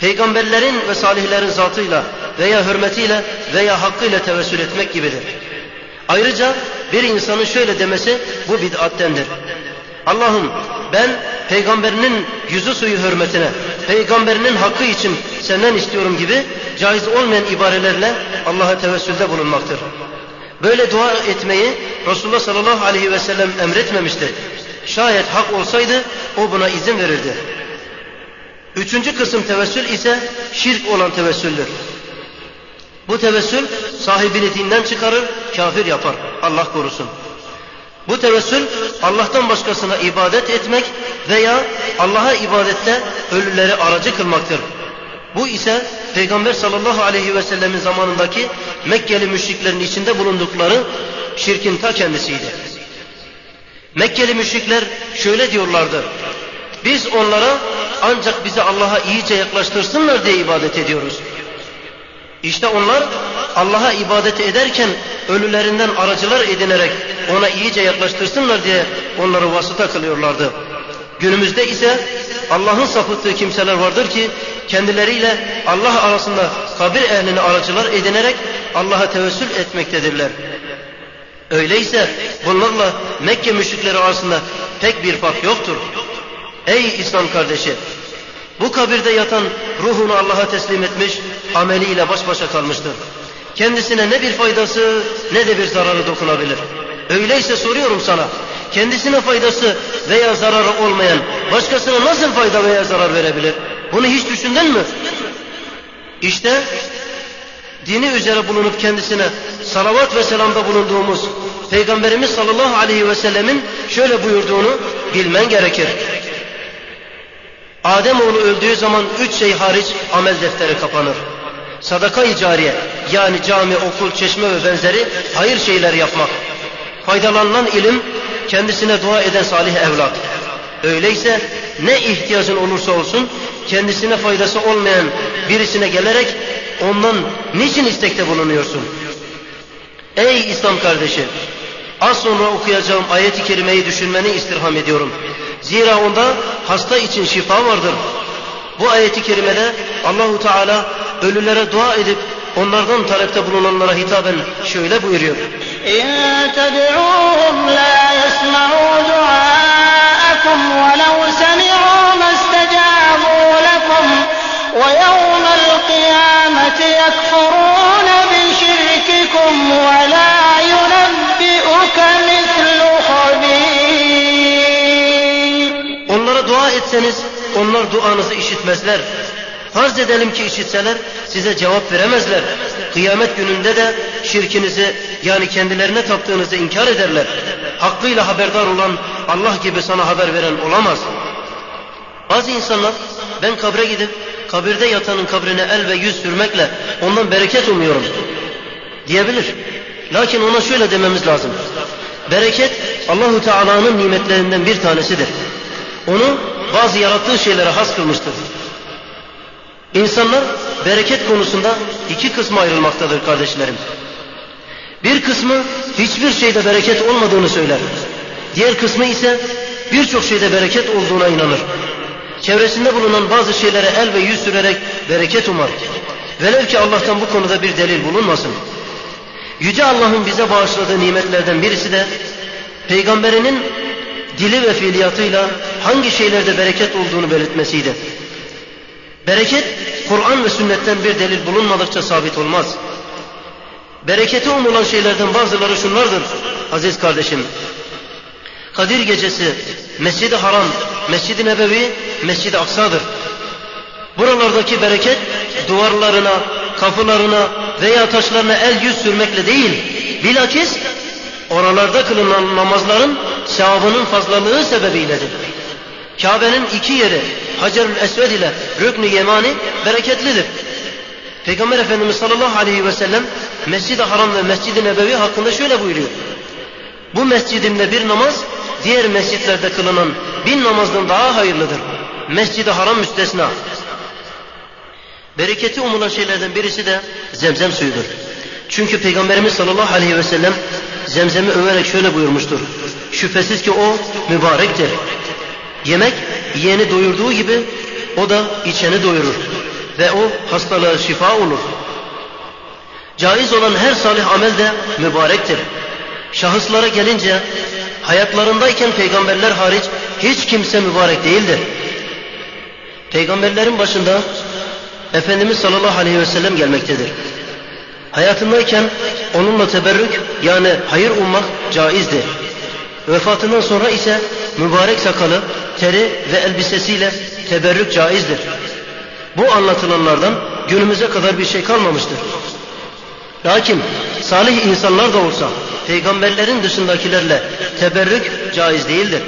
Peygamberlerin ve salihlerin zatıyla veya hürmetiyle veya hakkıyla tevessül etmek gibidir. Ayrıca bir insanın şöyle demesi bu bid'attendir. Allah'ım ben peygamberinin yüzü suyu hürmetine, peygamberinin hakkı için senden istiyorum gibi caiz olmayan ibarelerle Allah'a tevessülde bulunmaktır. Böyle dua etmeyi Resulullah sallallahu aleyhi ve sellem emretmemişti. Şayet hak olsaydı o buna izin verirdi. Üçüncü kısım tevessül ise şirk olan tevessüldür. Bu tevessül sahibini dinden çıkarır, kafir yapar. Allah korusun. Bu tevessül Allah'tan başkasına ibadet etmek veya Allah'a ibadette ölüleri aracı kılmaktır. Bu ise Peygamber sallallahu aleyhi ve sellemin zamanındaki Mekkeli müşriklerin içinde bulundukları şirkin ta kendisiydi. Mekkeli müşrikler şöyle diyorlardı. Biz onlara ancak bizi Allah'a iyice yaklaştırsınlar diye ibadet ediyoruz. İşte onlar Allah'a ibadet ederken ölülerinden aracılar edinerek ona iyice yaklaştırsınlar diye onları vasıta kılıyorlardı. Günümüzde ise Allah'ın sapıttığı kimseler vardır ki kendileriyle Allah arasında kabir ehlini aracılar edinerek Allah'a tevessül etmektedirler. Öyleyse bunlarla Mekke müşrikleri arasında pek bir fark yoktur. Ey İslam kardeşi! Bu kabirde yatan ruhunu Allah'a teslim etmiş, ameliyle baş başa kalmıştır. Kendisine ne bir faydası ne de bir zararı dokunabilir. Öyleyse soruyorum sana, kendisine faydası veya zararı olmayan başkasına nasıl fayda veya zarar verebilir? Bunu hiç düşündün mü? İşte dini üzere bulunup kendisine salavat ve selamda bulunduğumuz Peygamberimiz sallallahu aleyhi ve sellemin şöyle buyurduğunu bilmen gerekir. Ademoğlu öldüğü zaman üç şey hariç amel defteri kapanır. Sadaka-i cariye yani cami, okul, çeşme ve benzeri hayır şeyler yapmak. Faydalanılan ilim kendisine dua eden salih evlat. Öyleyse ne ihtiyacın olursa olsun kendisine faydası olmayan birisine gelerek ondan niçin istekte bulunuyorsun? Ey İslam kardeşi! Az sonra okuyacağım ayeti kerimeyi düşünmeni istirham ediyorum. Zira onda hasta için şifa vardır. Bu ayeti kerimede Allahu Teala ölülere dua edip onlardan talepte bulunanlara hitaben şöyle buyuruyor. Kıyameti yekfurûne bi şirkikum ve la yunebbi'uke mislu Onlara dua etseniz onlar duanızı işitmezler. Farz edelim ki işitseler size cevap veremezler. Kıyamet gününde de şirkinizi yani kendilerine taptığınızı inkar ederler. Hakkıyla haberdar olan Allah gibi sana haber veren olamaz. Bazı insanlar ben kabre gidip kabirde yatanın kabrine el ve yüz sürmekle ondan bereket umuyorum diyebilir. Lakin ona şöyle dememiz lazım. Bereket Allahu Teala'nın nimetlerinden bir tanesidir. Onu bazı yarattığı şeylere has kılmıştır. İnsanlar bereket konusunda iki kısma ayrılmaktadır kardeşlerim. Bir kısmı hiçbir şeyde bereket olmadığını söyler. Diğer kısmı ise birçok şeyde bereket olduğuna inanır. Çevresinde bulunan bazı şeylere el ve yüz sürerek bereket umar. Velev ki Allah'tan bu konuda bir delil bulunmasın. Yüce Allah'ın bize bağışladığı nimetlerden birisi de peygamberinin dili ve fiiliyatıyla hangi şeylerde bereket olduğunu belirtmesiydi. Bereket Kur'an ve sünnetten bir delil bulunmadıkça sabit olmaz. Bereketi umulan şeylerden bazıları şunlardır aziz kardeşim. Kadir gecesi, Mescid-i Haram, Mescid-i Nebevi, Mescid-i Aksa'dır. Buralardaki bereket duvarlarına, kapılarına veya taşlarına el yüz sürmekle değil, bilakis oralarda kılınan namazların sevabının fazlalığı sebebiyledir. Kabe'nin iki yeri Hacerül Esved ile Rükn-i Yemani bereketlidir. Peygamber Efendimiz sallallahu aleyhi ve sellem Mescid-i Haram ve Mescid-i Nebevi hakkında şöyle buyuruyor. Bu mescidimde bir namaz diğer mescitlerde kılınan bin namazdan daha hayırlıdır. Mescid-i Haram müstesna. Bereketi umulan şeylerden birisi de zemzem suyudur. Çünkü Peygamberimiz sallallahu aleyhi ve sellem zemzemi överek şöyle buyurmuştur. Şüphesiz ki o mübarektir. Yemek yiyeni doyurduğu gibi o da içeni doyurur ve o hastalığa şifa olur. Caiz olan her salih amel de mübarektir. Şahıslara gelince hayatlarındayken peygamberler hariç hiç kimse mübarek değildir. Peygamberlerin başında Efendimiz sallallahu aleyhi ve sellem gelmektedir. Hayatındayken onunla teberrük yani hayır ummak caizdir. Vefatından sonra ise mübarek sakalı, teri ve elbisesiyle teberrük caizdir. Bu anlatılanlardan günümüze kadar bir şey kalmamıştır. Lakin salih insanlar da olsa peygamberlerin dışındakilerle teberrük caiz değildir.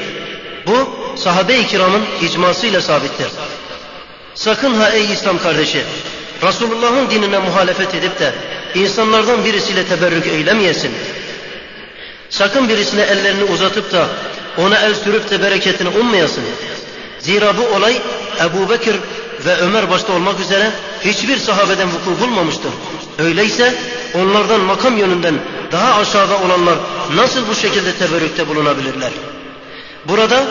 Bu sahabe-i kiramın icmasıyla sabittir. Sakın ha ey İslam kardeşi Resulullah'ın dinine muhalefet edip de insanlardan birisiyle teberrük eylemeyesin. Sakın birisine ellerini uzatıp da ona el sürüp de bereketini ummayasın. Zira bu olay Ebu Bekir ve Ömer başta olmak üzere hiçbir sahabeden vuku bulmamıştır. Öyleyse onlardan makam yönünden daha aşağıda olanlar nasıl bu şekilde teberrükte bulunabilirler? Burada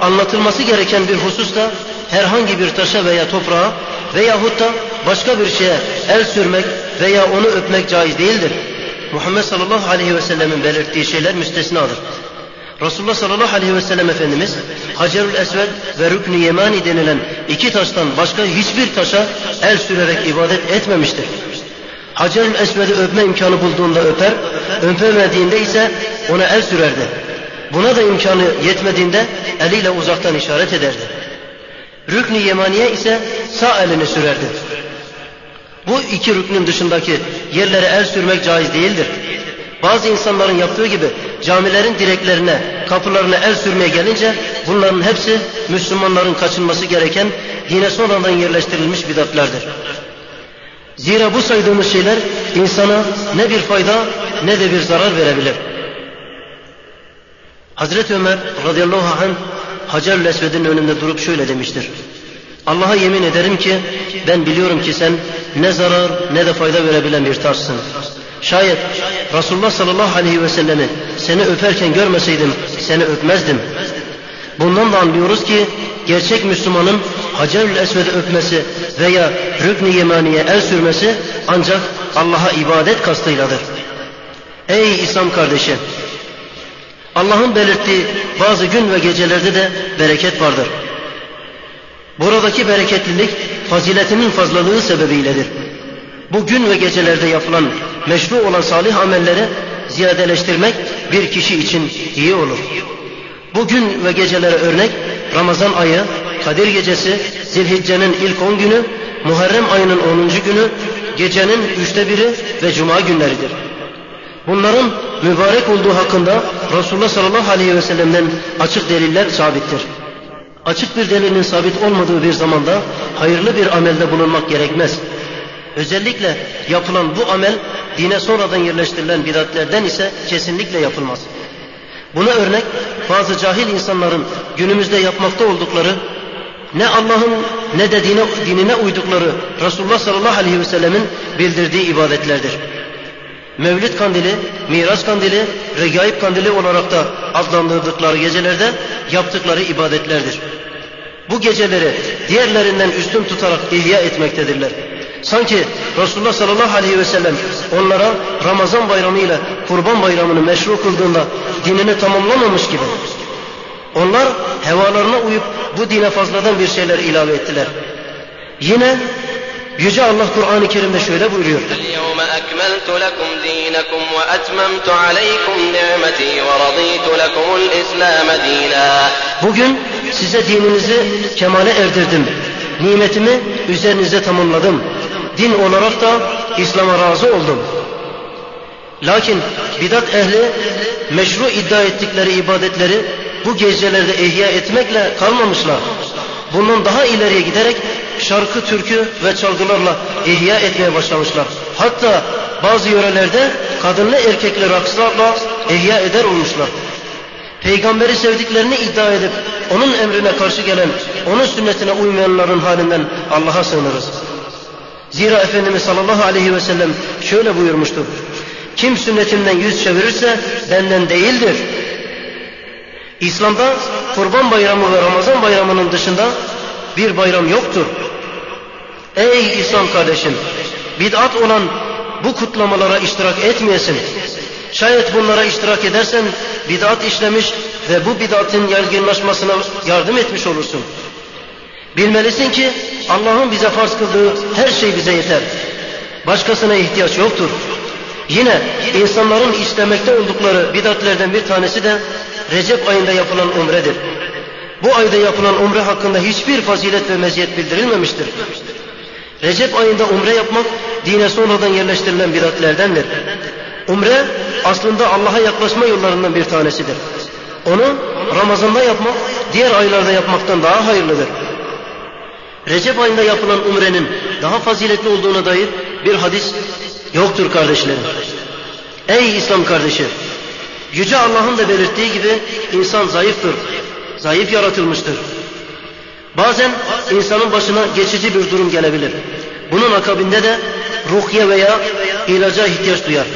anlatılması gereken bir husus da herhangi bir taşa veya toprağa veyahut da başka bir şeye el sürmek veya onu öpmek caiz değildir. Muhammed sallallahu aleyhi ve sellemin belirttiği şeyler müstesnadır. Resulullah sallallahu aleyhi ve sellem Efendimiz Hacerül Esved ve Rükn-i Yemani denilen iki taştan başka hiçbir taşa el sürerek ibadet etmemiştir. Hacerül Esved'i öpme imkanı bulduğunda öper, öpemediğinde ise ona el sürerdi. Buna da imkanı yetmediğinde eliyle uzaktan işaret ederdi. Rükn-i Yemaniye ise sağ elini sürerdi. Bu iki rüknün dışındaki yerlere el sürmek caiz değildir. Bazı insanların yaptığı gibi camilerin direklerine, kapılarına el sürmeye gelince bunların hepsi Müslümanların kaçınması gereken dine sonradan yerleştirilmiş bidatlerdir. Zira bu saydığımız şeyler insana ne bir fayda ne de bir zarar verebilir. Hazreti Ömer radıyallahu anh Hacer-ül Esved'in önünde durup şöyle demiştir. Allah'a yemin ederim ki ben biliyorum ki sen ne zarar ne de fayda verebilen bir taşsın. Şayet Resulullah sallallahu aleyhi ve sellemi seni öperken görmeseydim seni öpmezdim. Bundan da anlıyoruz ki gerçek Müslümanın Hacerül Esved'i öpmesi veya Rükn-i Yemani'ye el sürmesi ancak Allah'a ibadet kastıyladır. Ey İslam kardeşi! Allah'ın belirttiği bazı gün ve gecelerde de bereket vardır. Buradaki bereketlilik faziletinin fazlalığı sebebiyledir. Bu gün ve gecelerde yapılan meşru olan salih amelleri ziyadeleştirmek bir kişi için iyi olur. Bu gün ve gecelere örnek Ramazan ayı, Kadir gecesi, Zilhicce'nin ilk on günü, Muharrem ayının onuncu günü, gecenin üçte biri ve Cuma günleridir. Bunların mübarek olduğu hakkında Resulullah sallallahu aleyhi ve sellem'den açık deliller sabittir. Açık bir delilin sabit olmadığı bir zamanda hayırlı bir amelde bulunmak gerekmez. Özellikle yapılan bu amel dine sonradan yerleştirilen bidatlerden ise kesinlikle yapılmaz. Buna örnek bazı cahil insanların günümüzde yapmakta oldukları ne Allah'ın ne de dine, dinine uydukları Resulullah sallallahu aleyhi ve sellemin bildirdiği ibadetlerdir. Mevlid kandili, miras kandili, regaib kandili olarak da adlandırdıkları gecelerde yaptıkları ibadetlerdir. Bu geceleri diğerlerinden üstün tutarak ihya etmektedirler. Sanki Resulullah sallallahu aleyhi ve sellem onlara Ramazan bayramı ile kurban bayramını meşru kıldığında dinini tamamlamamış gibi. Onlar hevalarına uyup bu dine fazladan bir şeyler ilave ettiler. Yine Yüce Allah Kur'an-ı Kerim'de şöyle buyuruyor. اليوم أكملت لكم دينكم وأتممت عليكم نعمتي ورضيت لكم الإسلام دينا Bugün size dininizi kemale erdirdim. Nimetimi üzerinize tamamladım. Din olarak da İslam'a razı oldum. Lakin bidat ehli meşru iddia ettikleri ibadetleri bu gecelerde ihya etmekle kalmamışlar. Bundan daha ileriye giderek şarkı, türkü ve çalgılarla ihya etmeye başlamışlar. Hatta bazı yörelerde kadınlı erkekli rakslarla ihya eder olmuşlar. Peygamberi sevdiklerini iddia edip onun emrine karşı gelen, onun sünnetine uymayanların halinden Allah'a sığınırız. Zira Efendimiz sallallahu aleyhi ve sellem şöyle buyurmuştur. Kim sünnetimden yüz çevirirse benden değildir. İslam'da Kurban Bayramı ve Ramazan Bayramı'nın dışında bir bayram yoktur. Ey İslam kardeşim, bid'at olan bu kutlamalara iştirak etmeyesin. Şayet bunlara iştirak edersen bid'at işlemiş ve bu bid'atın yaygınlaşmasına yardım etmiş olursun. Bilmelisin ki Allah'ın bize farz kıldığı her şey bize yeter. Başkasına ihtiyaç yoktur. Yine insanların işlemekte oldukları bid'atlerden bir tanesi de Recep ayında yapılan umredir. Bu ayda yapılan umre hakkında hiçbir fazilet ve meziyet bildirilmemiştir. Recep ayında umre yapmak dine sonradan yerleştirilen bidatlerdendir. Umre aslında Allah'a yaklaşma yollarından bir tanesidir. Onu Ramazan'da yapmak diğer aylarda yapmaktan daha hayırlıdır. Recep ayında yapılan umrenin daha faziletli olduğuna dair bir hadis yoktur kardeşlerim. Ey İslam kardeşi! Yüce Allah'ın da belirttiği gibi insan zayıftır. Zayıf yaratılmıştır. Bazen insanın başına geçici bir durum gelebilir. Bunun akabinde de ruhye veya ilaca ihtiyaç duyar.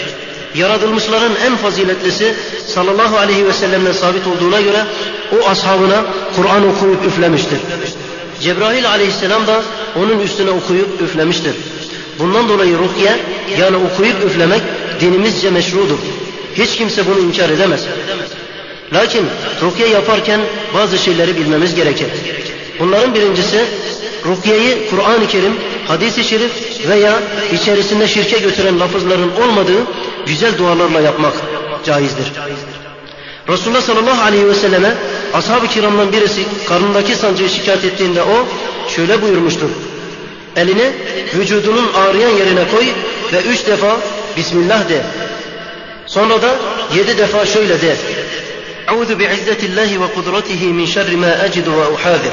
Yaratılmışların en faziletlisi sallallahu aleyhi ve sellem'den sabit olduğuna göre o ashabına Kur'an okuyup üflemiştir. Cebrail aleyhisselam da onun üstüne okuyup üflemiştir. Bundan dolayı ruhye yani okuyup üflemek dinimizce meşrudur. Hiç kimse bunu inkar edemez. Lakin rukiye yaparken bazı şeyleri bilmemiz gerekir. Bunların birincisi rukiyeyi Kur'an-ı Kerim, hadis-i şerif veya içerisinde şirke götüren lafızların olmadığı güzel dualarla yapmak caizdir. Resulullah sallallahu aleyhi ve selleme ashab-ı kiramdan birisi karnındaki sancıyı şikayet ettiğinde o şöyle buyurmuştur. Elini vücudunun ağrıyan yerine koy ve üç defa Bismillah de. Sonra da yedi defa şöyle de. Euzu bi'izzetillahi ve kudretihi min şerri ma ecidu ve uhadir.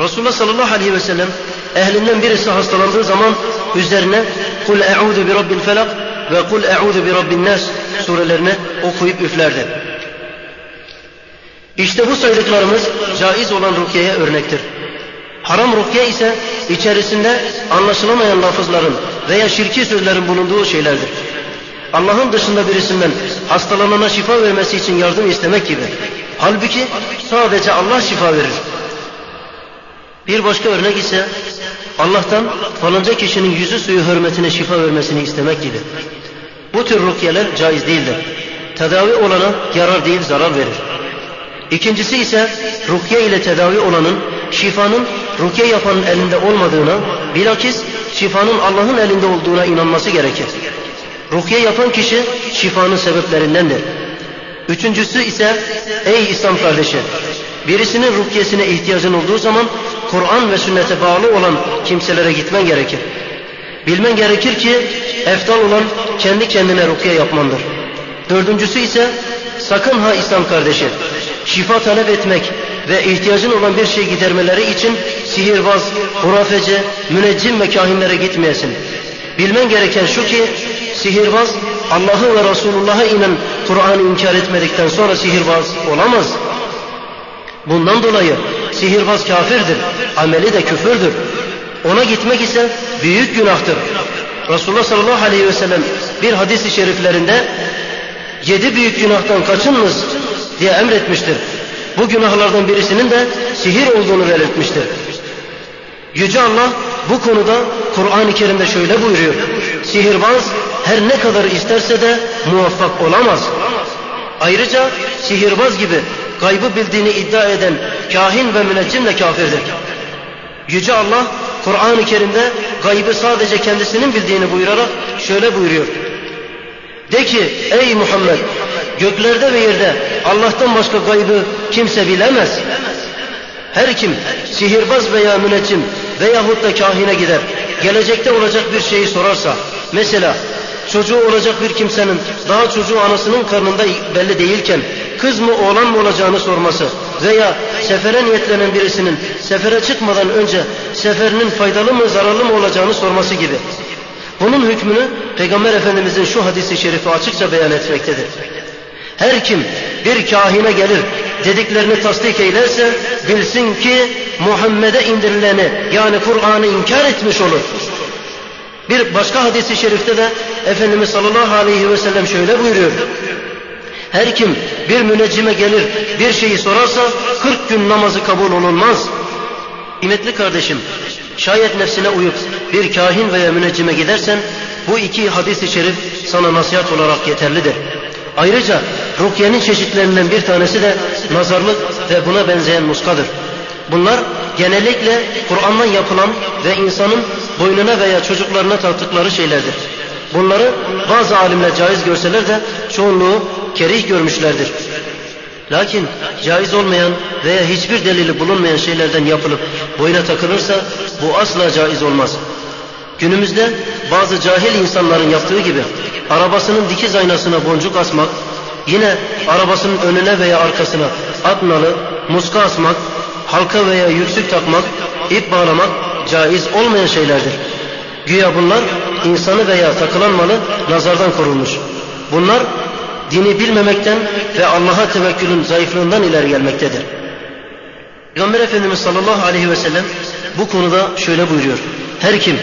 Resulullah sallallahu aleyhi ve sellem ehlinden birisi hastalandığı zaman üzerine Kul e'udu bi rabbil felak ve Kul e'udu bi rabbin nas surelerini okuyup üflerdi. İşte bu saydıklarımız caiz olan rukiye örnektir. Haram rukiye ise içerisinde anlaşılamayan lafızların veya şirki sözlerin bulunduğu şeylerdir. Allah'ın dışında birisinden hastalanana şifa vermesi için yardım istemek gibi. Halbuki sadece Allah şifa verir. Bir başka örnek ise Allah'tan falanca kişinin yüzü suyu hürmetine şifa vermesini istemek gibi. Bu tür rukiyeler caiz değildir. Tedavi olana yarar değil zarar verir. İkincisi ise rukiye ile tedavi olanın şifanın rukiye yapanın elinde olmadığına, bilakis şifanın Allah'ın elinde olduğuna inanması gerekir. Rukiye yapan kişi şifanın sebeplerindendir. Üçüncüsü ise ey İslam kardeşi birisinin rukiyesine ihtiyacın olduğu zaman Kur'an ve sünnete bağlı olan kimselere gitmen gerekir. Bilmen gerekir ki eftal olan kendi kendine rukiye yapmandır. Dördüncüsü ise sakın ha İslam kardeşi şifa talep etmek ve ihtiyacın olan bir şey gidermeleri için sihirbaz, hurafeci, müneccim ve kahinlere gitmeyesin. Bilmen gereken şu ki sihirbaz Allah'ı ve Resulullah'a inen Kur'an'ı inkar etmedikten sonra sihirbaz olamaz. Bundan dolayı sihirbaz kafirdir, ameli de küfürdür. Ona gitmek ise büyük günahtır. Resulullah sallallahu aleyhi ve sellem bir hadis-i şeriflerinde yedi büyük günahtan kaçınınız diye emretmiştir. Bu günahlardan birisinin de sihir olduğunu belirtmiştir. Yüce Allah bu konuda Kur'an-ı Kerim'de şöyle buyuruyor. Sihirbaz her ne kadar isterse de muvaffak olamaz. Ayrıca sihirbaz gibi gaybı bildiğini iddia eden kahin ve müneccim de kafirdir. Yüce Allah Kur'an-ı Kerim'de gaybı sadece kendisinin bildiğini buyurarak şöyle buyuruyor. De ki ey Muhammed göklerde ve yerde Allah'tan başka gaybı kimse bilemez. Her kim sihirbaz veya müneccim veyahut da kahine gider gelecekte olacak bir şeyi sorarsa mesela çocuğu olacak bir kimsenin daha çocuğu anasının karnında belli değilken kız mı oğlan mı olacağını sorması veya sefere niyetlenen birisinin sefere çıkmadan önce seferinin faydalı mı zararlı mı olacağını sorması gibi. Bunun hükmünü Peygamber Efendimizin şu hadisi şerifi açıkça beyan etmektedir. Her kim bir kahine gelir dediklerini tasdik eylerse bilsin ki Muhammed'e indirileni yani Kur'an'ı inkar etmiş olur. Bir başka hadisi şerifte de Efendimiz sallallahu aleyhi ve sellem şöyle buyuruyor. Her kim bir müneccime gelir bir şeyi sorarsa 40 gün namazı kabul olunmaz. Kıymetli kardeşim şayet nefsine uyup bir kahin veya müneccime gidersen bu iki hadisi şerif sana nasihat olarak yeterlidir. Ayrıca rukiyenin çeşitlerinden bir tanesi de nazarlık ve buna benzeyen muskadır. Bunlar genellikle Kur'an'dan yapılan ve insanın boynuna veya çocuklarına taktıkları şeylerdir. Bunları bazı alimler caiz görseler de çoğunluğu kerih görmüşlerdir. Lakin caiz olmayan veya hiçbir delili bulunmayan şeylerden yapılıp boyuna takılırsa bu asla caiz olmaz. Günümüzde bazı cahil insanların yaptığı gibi arabasının dikiz aynasına boncuk asmak, yine arabasının önüne veya arkasına at nalı, muska asmak, halka veya yüksük takmak, ip bağlamak caiz olmayan şeylerdir. Güya bunlar insanı veya takılan malı nazardan korunmuş. Bunlar dini bilmemekten ve Allah'a tevekkülün zayıflığından ileri gelmektedir. Peygamber Efendimiz sallallahu aleyhi ve sellem bu konuda şöyle buyuruyor. Her kim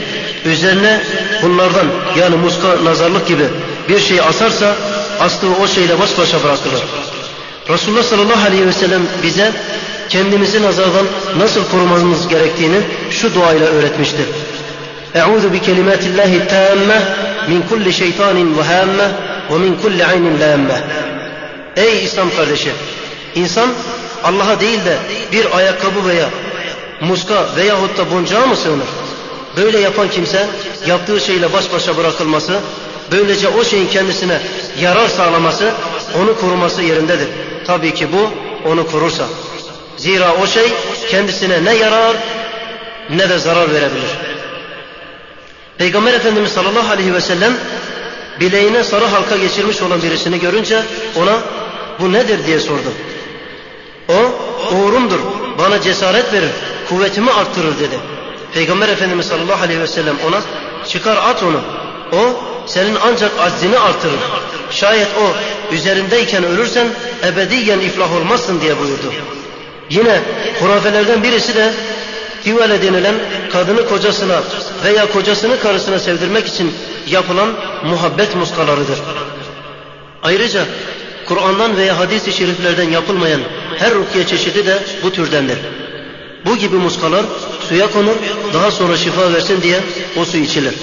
üzerine bunlardan yani muska nazarlık gibi bir şey asarsa astığı o şeyle baş başa bırakılır. Resulullah sallallahu aleyhi ve sellem bize kendimizi nazardan nasıl korumamız gerektiğini şu duayla öğretmiştir. Euzu bi kelimatillahi tamme min kulli şeytanin ve hamme ve min kulli aynin lamme. Ey İslam kardeşi! İnsan Allah'a değil de bir ayakkabı veya muska veyahut da boncuğa mı sığınır? Böyle yapan kimse yaptığı şeyle baş başa bırakılması, böylece o şeyin kendisine yarar sağlaması, onu koruması yerindedir. Tabii ki bu onu korursa. Zira o şey kendisine ne yarar ne de zarar verebilir. Peygamber Efendimiz sallallahu aleyhi ve sellem bileğine sarı halka geçirmiş olan birisini görünce ona bu nedir diye sordu. O uğrumdur, bana cesaret verir, kuvvetimi arttırır dedi. Peygamber Efendimiz sallallahu aleyhi ve sellem ona çıkar at onu. O senin ancak aczini artırır. Şayet o üzerindeyken ölürsen ebediyen iflah olmazsın diye buyurdu. Yine hurafelerden birisi de Tivale denilen kadını kocasına veya kocasını karısına sevdirmek için yapılan muhabbet muskalarıdır. Ayrıca Kur'an'dan veya hadis-i şeriflerden yapılmayan her rukiye çeşidi de bu türdendir. Bu gibi muskalar suya konur, daha sonra şifa versin diye o su içilir.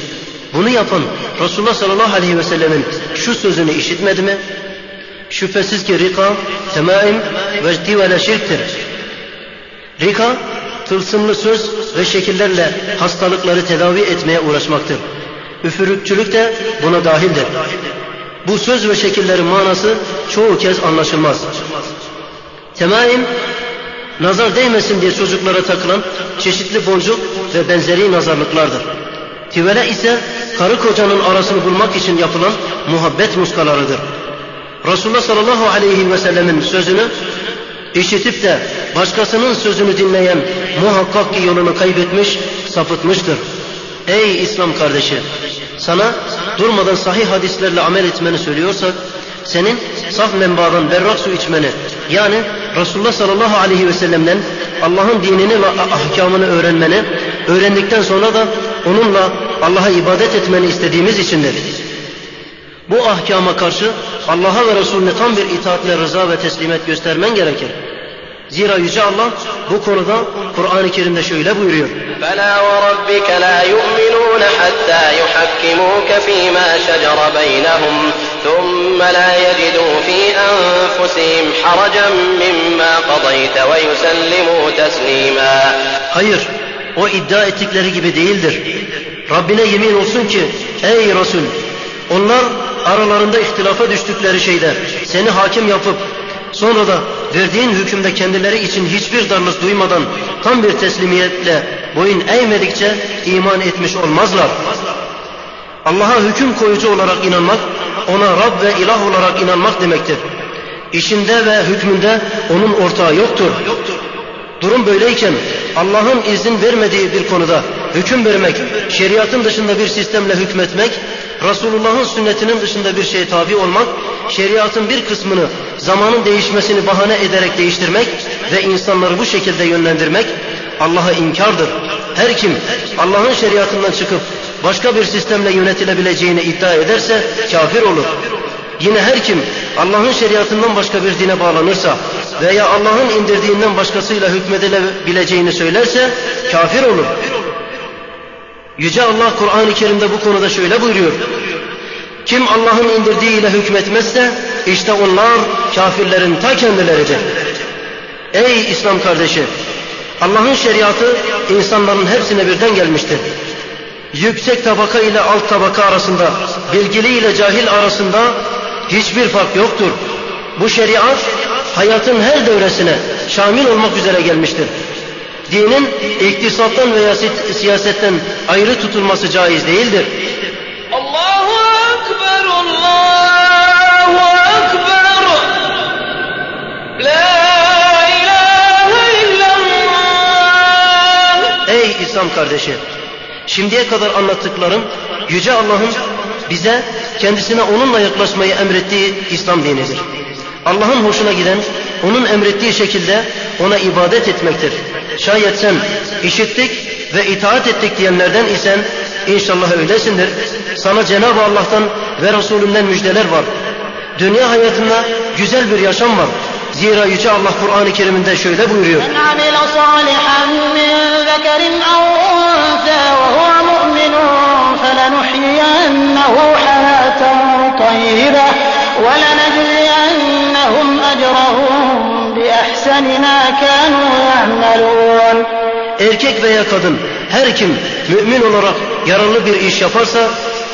Bunu yapan Resulullah sallallahu aleyhi ve sellemin şu sözünü işitmedi mi? Şüphesiz ki rika, temaim ve tivele şirktir. Rika, tılsımlı söz ve şekillerle hastalıkları tedavi etmeye uğraşmaktır. Üfürükçülük de buna dahildir. Bu söz ve şekillerin manası çoğu kez anlaşılmaz. Temaim, nazar değmesin diye çocuklara takılan çeşitli boncuk ve benzeri nazarlıklardır. Tivele ise karı kocanın arasını bulmak için yapılan muhabbet muskalarıdır. Resulullah sallallahu aleyhi ve sellemin sözünü işitip de başkasının sözünü dinleyen muhakkak ki yolunu kaybetmiş, sapıtmıştır. Ey İslam kardeşi! Sana durmadan sahih hadislerle amel etmeni söylüyorsak, senin saf menbaadan berrak su içmeni, yani Resulullah sallallahu aleyhi ve sellem'den Allah'ın dinini ve ahkamını öğrenmeni, öğrendikten sonra da onunla Allah'a ibadet etmeni istediğimiz içindir. Bu ahkama karşı Allah'a ve Resulüne tam bir itaatle rıza ve teslimet göstermen gerekir. Zira Yüce Allah bu konuda Kur'an-ı Kerim'de şöyle buyuruyor. فلا وربك لا يؤمنون حتى يحكموك فيما شجر بينهم ثم لا يجدوا في أنفسهم حرجا مما قضيت ويسلموا تسليما Hayır, o iddia ettikleri gibi değildir. Rabbine yemin olsun ki, ey Resul, onlar aralarında ihtilafa düştükleri şeyde seni hakim yapıp sonra da verdiğin hükümde kendileri için hiçbir darlık duymadan tam bir teslimiyetle boyun eğmedikçe iman etmiş olmazlar. Allah'a hüküm koyucu olarak inanmak, ona Rab ve ilah olarak inanmak demektir. İşinde ve hükmünde onun ortağı yoktur. Durum böyleyken Allah'ın izin vermediği bir konuda hüküm vermek, şeriatın dışında bir sistemle hükmetmek, Resulullah'ın sünnetinin dışında bir şeye tabi olmak, şeriatın bir kısmını zamanın değişmesini bahane ederek değiştirmek ve insanları bu şekilde yönlendirmek Allah'a inkardır. Her kim Allah'ın şeriatından çıkıp başka bir sistemle yönetilebileceğini iddia ederse kafir olur. Yine her kim Allah'ın şeriatından başka bir dine bağlanırsa veya Allah'ın indirdiğinden başkasıyla hükmedilebileceğini söylerse kafir olur. Yüce Allah Kur'an-ı Kerim'de bu konuda şöyle buyuruyor. Kim Allah'ın indirdiğiyle hükmetmezse işte onlar kafirlerin ta kendileridir. Ey İslam kardeşi! Allah'ın şeriatı insanların hepsine birden gelmiştir. Yüksek tabaka ile alt tabaka arasında, bilgili ile cahil arasında hiçbir fark yoktur. Bu şeriat hayatın her devresine şamil olmak üzere gelmiştir. Dinin iktisattan veya siyasetten ayrı tutulması caiz değildir. Allahu Ekber, Allahu Ekber. La ilahe illallah. Ey İslam kardeşi! Şimdiye kadar anlattıklarım Yüce Allah'ın bize kendisine onunla yaklaşmayı emrettiği İslam dinidir. Allah'ın hoşuna giden, onun emrettiği şekilde ona ibadet etmektir. Şayet sen işittik ve itaat ettik diyenlerden isen inşallah öylesindir. Sana Cenab-ı Allah'tan ve Resulünden müjdeler var. Dünya hayatında güzel bir yaşam var. Zira Yüce Allah Kur'an-ı Kerim'inde şöyle buyuruyor. Erkek veya kadın her kim mümin olarak yararlı bir iş yaparsa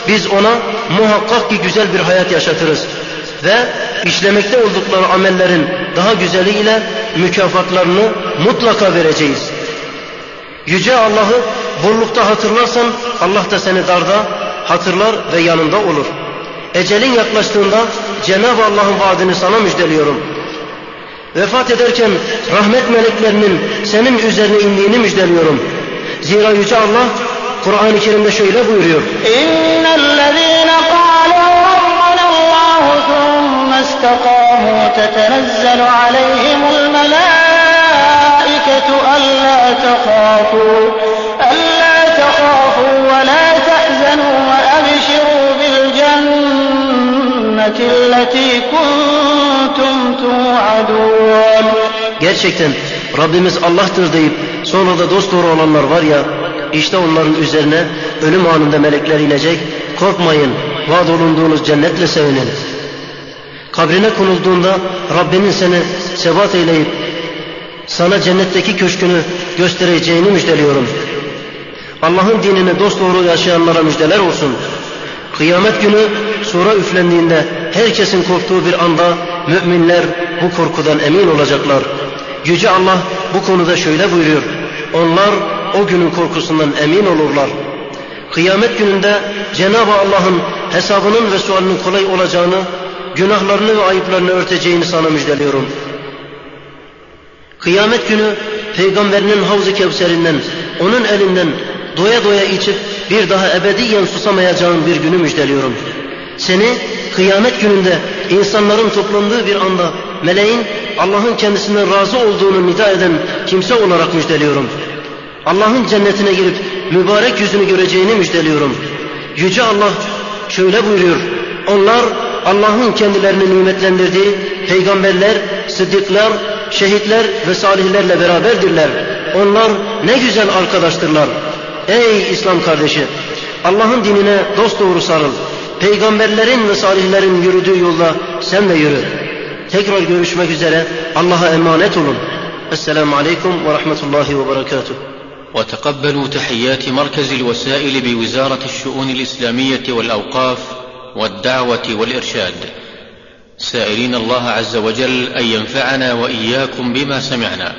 biz ona muhakkak ki güzel bir hayat yaşatırız ve işlemekte oldukları amellerin daha güzeliyle mükafatlarını mutlaka vereceğiz. Yüce Allah'ı bollukta hatırlarsan Allah da seni darda hatırlar ve yanında olur. Ecelin yaklaştığında Cenab-ı Allah'ın vaadini sana müjdeliyorum. Vefat ederken rahmet meleklerinin senin üzerine indiğini müjdeliyorum. Zira Yüce Allah Kur'an-ı Kerim'de şöyle buyuruyor. إن ثم استقاموا تتنزل عليهم الملائكة ألا تخافوا ألا تخافوا ولا تحزنوا وأبشروا بالجنة التي كنتم توعدون Gerçekten Rabbimiz Allah'tır deyip sonra da dost doğru olanlar var ya işte onların üzerine ölüm anında melekler inecek. Korkmayın vaad olunduğunuz cennetle sevinin. Kabrine konulduğunda Rabbinin seni sebat eyleyip sana cennetteki köşkünü göstereceğini müjdeliyorum. Allah'ın dinini dosdoğru yaşayanlara müjdeler olsun. Kıyamet günü sura üflendiğinde herkesin korktuğu bir anda müminler bu korkudan emin olacaklar. Yüce Allah bu konuda şöyle buyuruyor. Onlar o günün korkusundan emin olurlar. Kıyamet gününde Cenab-ı Allah'ın hesabının ve sualinin kolay olacağını, günahlarını ve ayıplarını örteceğini sana müjdeliyorum. Kıyamet günü peygamberinin havz-ı kevserinden, onun elinden doya doya içip bir daha ebediyen susamayacağın bir günü müjdeliyorum. Seni kıyamet gününde insanların toplandığı bir anda meleğin Allah'ın kendisinden razı olduğunu nida eden kimse olarak müjdeliyorum. Allah'ın cennetine girip mübarek yüzünü göreceğini müjdeliyorum. Yüce Allah şöyle buyuruyor. Onlar Allah'ın kendilerini nimetlendirdiği peygamberler, sıddıklar, şehitler ve salihlerle beraberdirler. Onlar ne güzel arkadaştırlar. Ey İslam kardeşi! Allah'ın dinine dosdoğru sarıl. Peygamberlerin ve salihlerin yürüdüğü yolda sen de yürü. Tekrar görüşmek üzere. Allah'a emanet olun. Esselamu Aleyküm ve Rahmetullahi ve Berekatuhu. وتقبلوا تحيات مركز الوسائل بوزارة الشؤون الإسلامية والأوقاف والدعوة والإرشاد. سائلين الله عز وجل أن ينفعنا وإياكم بما سمعنا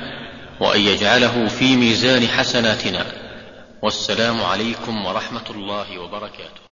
وأن يجعله في ميزان حسناتنا. والسلام عليكم ورحمة الله وبركاته.